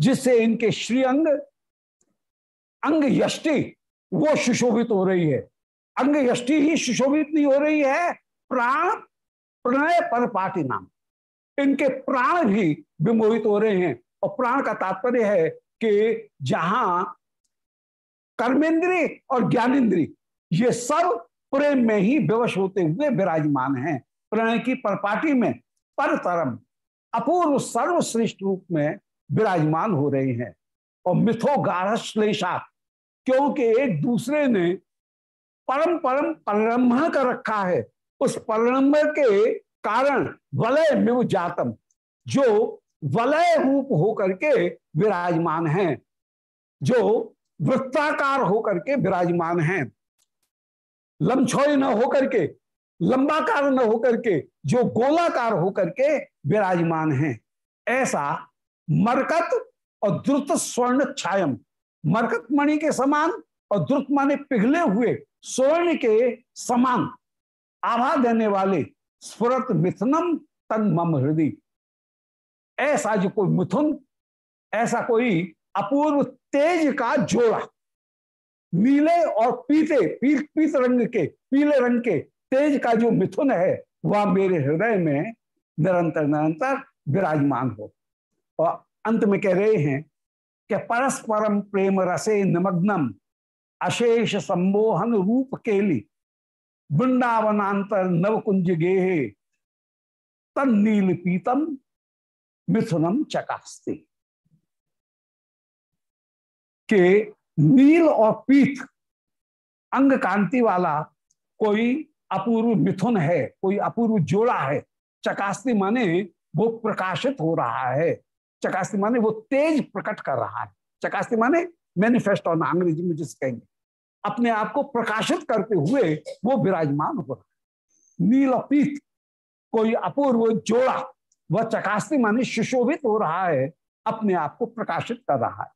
Speaker 1: जिससे इनके श्रीअंग अंग यष्टि, वो सुशोभित हो रही है। अंग यष्टि ही सुशोभित नहीं हो रही है। प्राण, प्रणय पर पाटी नाम। इनके प्राण भी विमोहित हो रहे हैं। और प्राण का तात्पर्य है कि जहाँ कर्मेंद्री और ज्ञानेन्द्री ये सब प्रेम में ही विवश होते हुए विराजमान हैं। प्रणय की परपाटी में परतरम, अपूर्व सर्वश्रेष्ठ रूप में विराजमान हो रहे हैं। और मिथो गाढ़ क्योंकि एक दूसरे ने परम परम परम्भ कर रखा है। उस परम्भ के कारण वलय मिव जातम जो वलय रूप होकर के विराजमान है, जो वृत्ताकार होकर के विराजमान है। लमछोय न होकर के, लंबाकार न होकर के, जो गोलाकार होकर के विराजमान है। ऐसा मरकत और द्रुत स्वर्ण छायम, मरकत मणि के समान और द्रुत माने पिघले हुए स्वर्ण के समान आभा देने वाले स्फुरत मिथुनम तन मम हृदय। ऐसा जो कोई मिथुन ऐसा कोई अपूर्व तेज का जोड़ा नीले और पीते पी, पीत रंग के पीले रंग के तेज का जो मिथुन है वह मेरे हृदय में निरंतर निरंतर विराजमान हो। और अंत में कह रहे हैं कि परस्परम प्रेम रसे निमग्नम अशेष सम्मोहन रूप केली। वृंदावनांतर नवकुंज गेहे। तन पीतम मिथुनम चकास्ते। के नील और पीत अंग कांति वाला कोई अपूर्व मिथुन है, कोई अपूर्व जोड़ा है, चकास्ती माने वो प्रकाशित हो रहा है, चकास्ती माने वो तेज प्रकट कर रहा है, चकास्ती माने मैनिफेस्ट ऑन अंग्रेज़ी में जिस कहेंगे। अपने आप को प्रकाशित करते हुए वो विराजमान हो रहा है नील पीत कोई अपूर्व जोड़ा वह चकास्ती माने सुशोभित हो रहा है, अपने आप को प्रकाशित कर रहा है।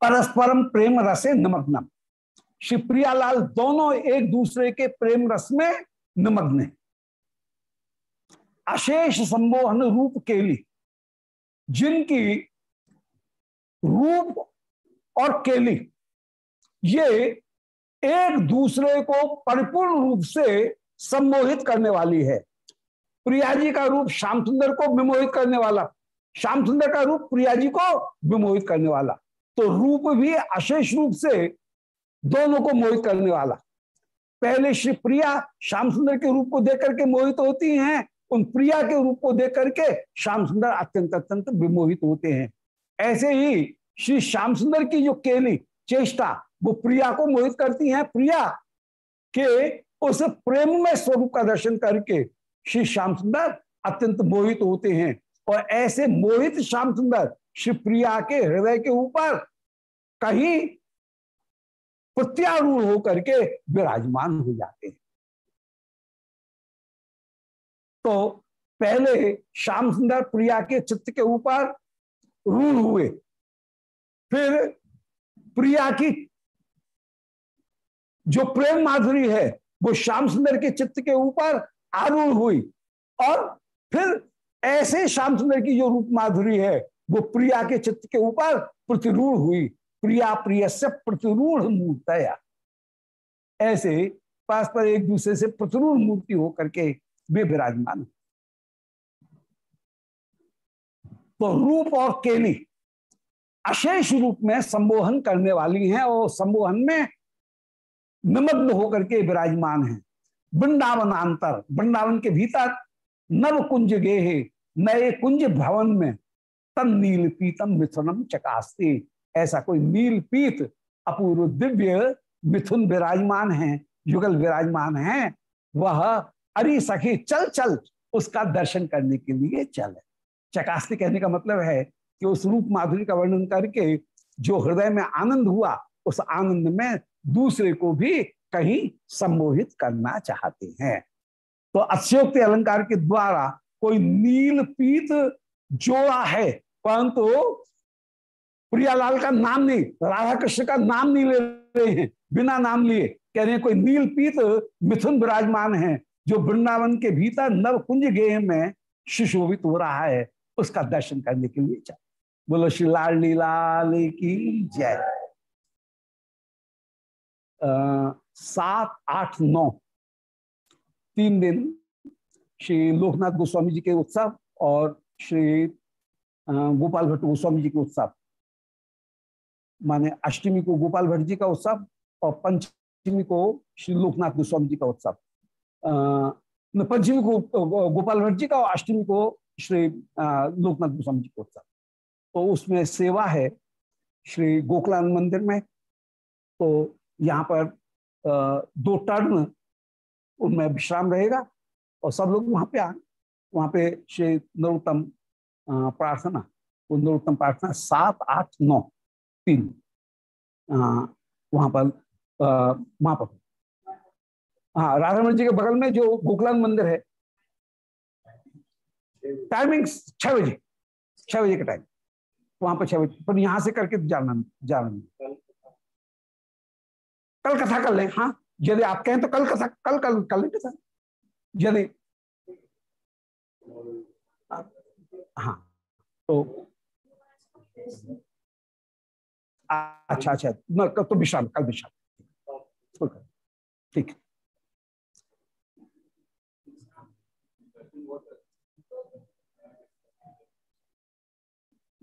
Speaker 1: परस्परम प्रेम रसे नमग्नम। श्री प्रियालाल दोनों एक दूसरे के प्रेम रस में निमग्न है। अशेष संबोहन रूप केली जिनकी रूप और केली ये एक दूसरे को परिपूर्ण रूप से सम्मोहित करने वाली है। प्रिया जी का रूप श्याम सुंदर को विमोहित करने वाला, श्याम सुंदर का रूप प्रिया जी को विमोहित करने वाला तो रूप भी अशेष रूप से दोनों को मोहित करने वाला। पहले श्री प्रिया श्याम सुंदर के रूप को देख करके मोहित होती हैं, उन प्रिया के रूप को देख करके श्याम सुंदर अत्यंत अत्यंत विमोहित होते हैं। ऐसे ही श्री श्याम सुंदर की जो केली, चेष्टा वो प्रिया को मोहित करती हैं, प्रिया, के उस प्रेम में स्वरूप का दर्शन करके श्री श्याम सुंदर अत्यंत मोहित होते हैं। और ऐसे मोहित श्याम सुंदर श्री प्रिया के हृदय के ऊपर कहीं प्रत्यारूढ़ होकर के विराजमान हो जाते हैं। तो पहले श्याम सुंदर प्रिया के चित्त के ऊपर रूढ़ हुए, फिर प्रिया की जो प्रेम माधुरी है, वो श्याम सुंदर के चित्त के ऊपर आरूढ़ हुई। और फिर ऐसे श्याम सुंदर की जो रूप माधुरी है, वो प्रिया के चित्त के ऊपर प्रतिरूढ़ हुई। प्रिया प्रिय से प्रतिरूढ़ मूर्तया। ऐसे पास पर एक दूसरे से प्रतिरूढ़ मूर्ति होकर के वे विराजमान। तो रूप और केली अशेष रूप में संबोधन करने वाली हैं और संबोधन में निमग्न होकर के विराजमान है। वृंदावन अंतर वृंदावन के भीतर नव कुंज गेहे, नए कुंज भवन में तन नील पीतम मिथुनम चकास्ते। ऐसा कोई नील पीत, अपूर्व दिव्य मिथुन विराजमान है, युगल विराजमान है, वह अरे सखी चल चल उसका दर्शन करने के लिए चल। चकास्ती कहने का मतलब है कि उस रूप माधुरी का वर्णन करके जो हृदय में आनंद हुआ, उस आनंद में दूसरे को भी कहीं सम्मोहित करना चाहते हैं। तो अक्षोक्त अलंकार के द्वारा कोई नील पीत जोड़ा है, परंतु प्रियालाल का नाम नहीं राधा कृष्ण का नाम नहीं ले रहे हैं, बिना नाम लिए कह रहे हैं, कोई नील पीत मिथुन विराजमान है, जो वृंदावन के भीतर नव कुंज गेह में सुशोभित हो रहा है, उसका दर्शन करने के लिए चल बोलो श्री लाल लीलाल की जय। सात, आठ, नौ। तीन दिन श्री लोकनाथ गोस्वामी जी के उत्सव और श्री गोपाल भट्ट गोस्वामी जी के उत्सव। माने अष्टमी को गोपाल भट्ट जी का उत्सव और पंचमी को श्री लोकनाथ गोस्वामी जी का उत्सव। पंचमी को गोपाल भट्ट जी का और अष्टमी को श्री लोकनाथ गोस्वामी जी का उत्सव। तो उसमें सेवा है श्री गोकुलानंद मंदिर में। तो यहाँ पर दो टर्न उनमें विश्राम रहेगा और सब लोग वहाँ पे आ, वहाँ पे श्री नरोत्तम प्रार्थना वो नरोत्तम प्रार्थना सात, आठ, नौ, तीन वहाँ पर वहाँ पर। हाँ राधा रमन जी के बगल में जो गोकुलान मंदिर है। टाइमिंग छह बजे छह बजे का टाइम वहाँ पर छह बजे, पर यहाँ से करके जाना जाना। कल कथा कर ले। हाँ यदि आप कहें तो कल कथा, कल कल कर लेंगे कथा। यदि हाँ तो अच्छा अच्छा तो विश्राम, कल विश्राम। ठीक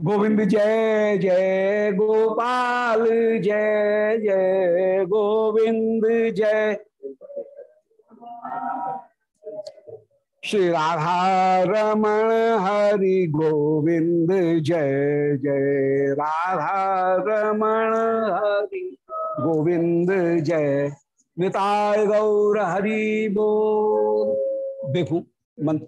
Speaker 1: गोविंद जय जय गोपाल, जय जय गोविंद, जय। श्री राधा रमण हरि गोविंद, जय जय। राधा रमण हरि गोविंद, जय। निताय गौर हरि बोल। देखू, मंत्र।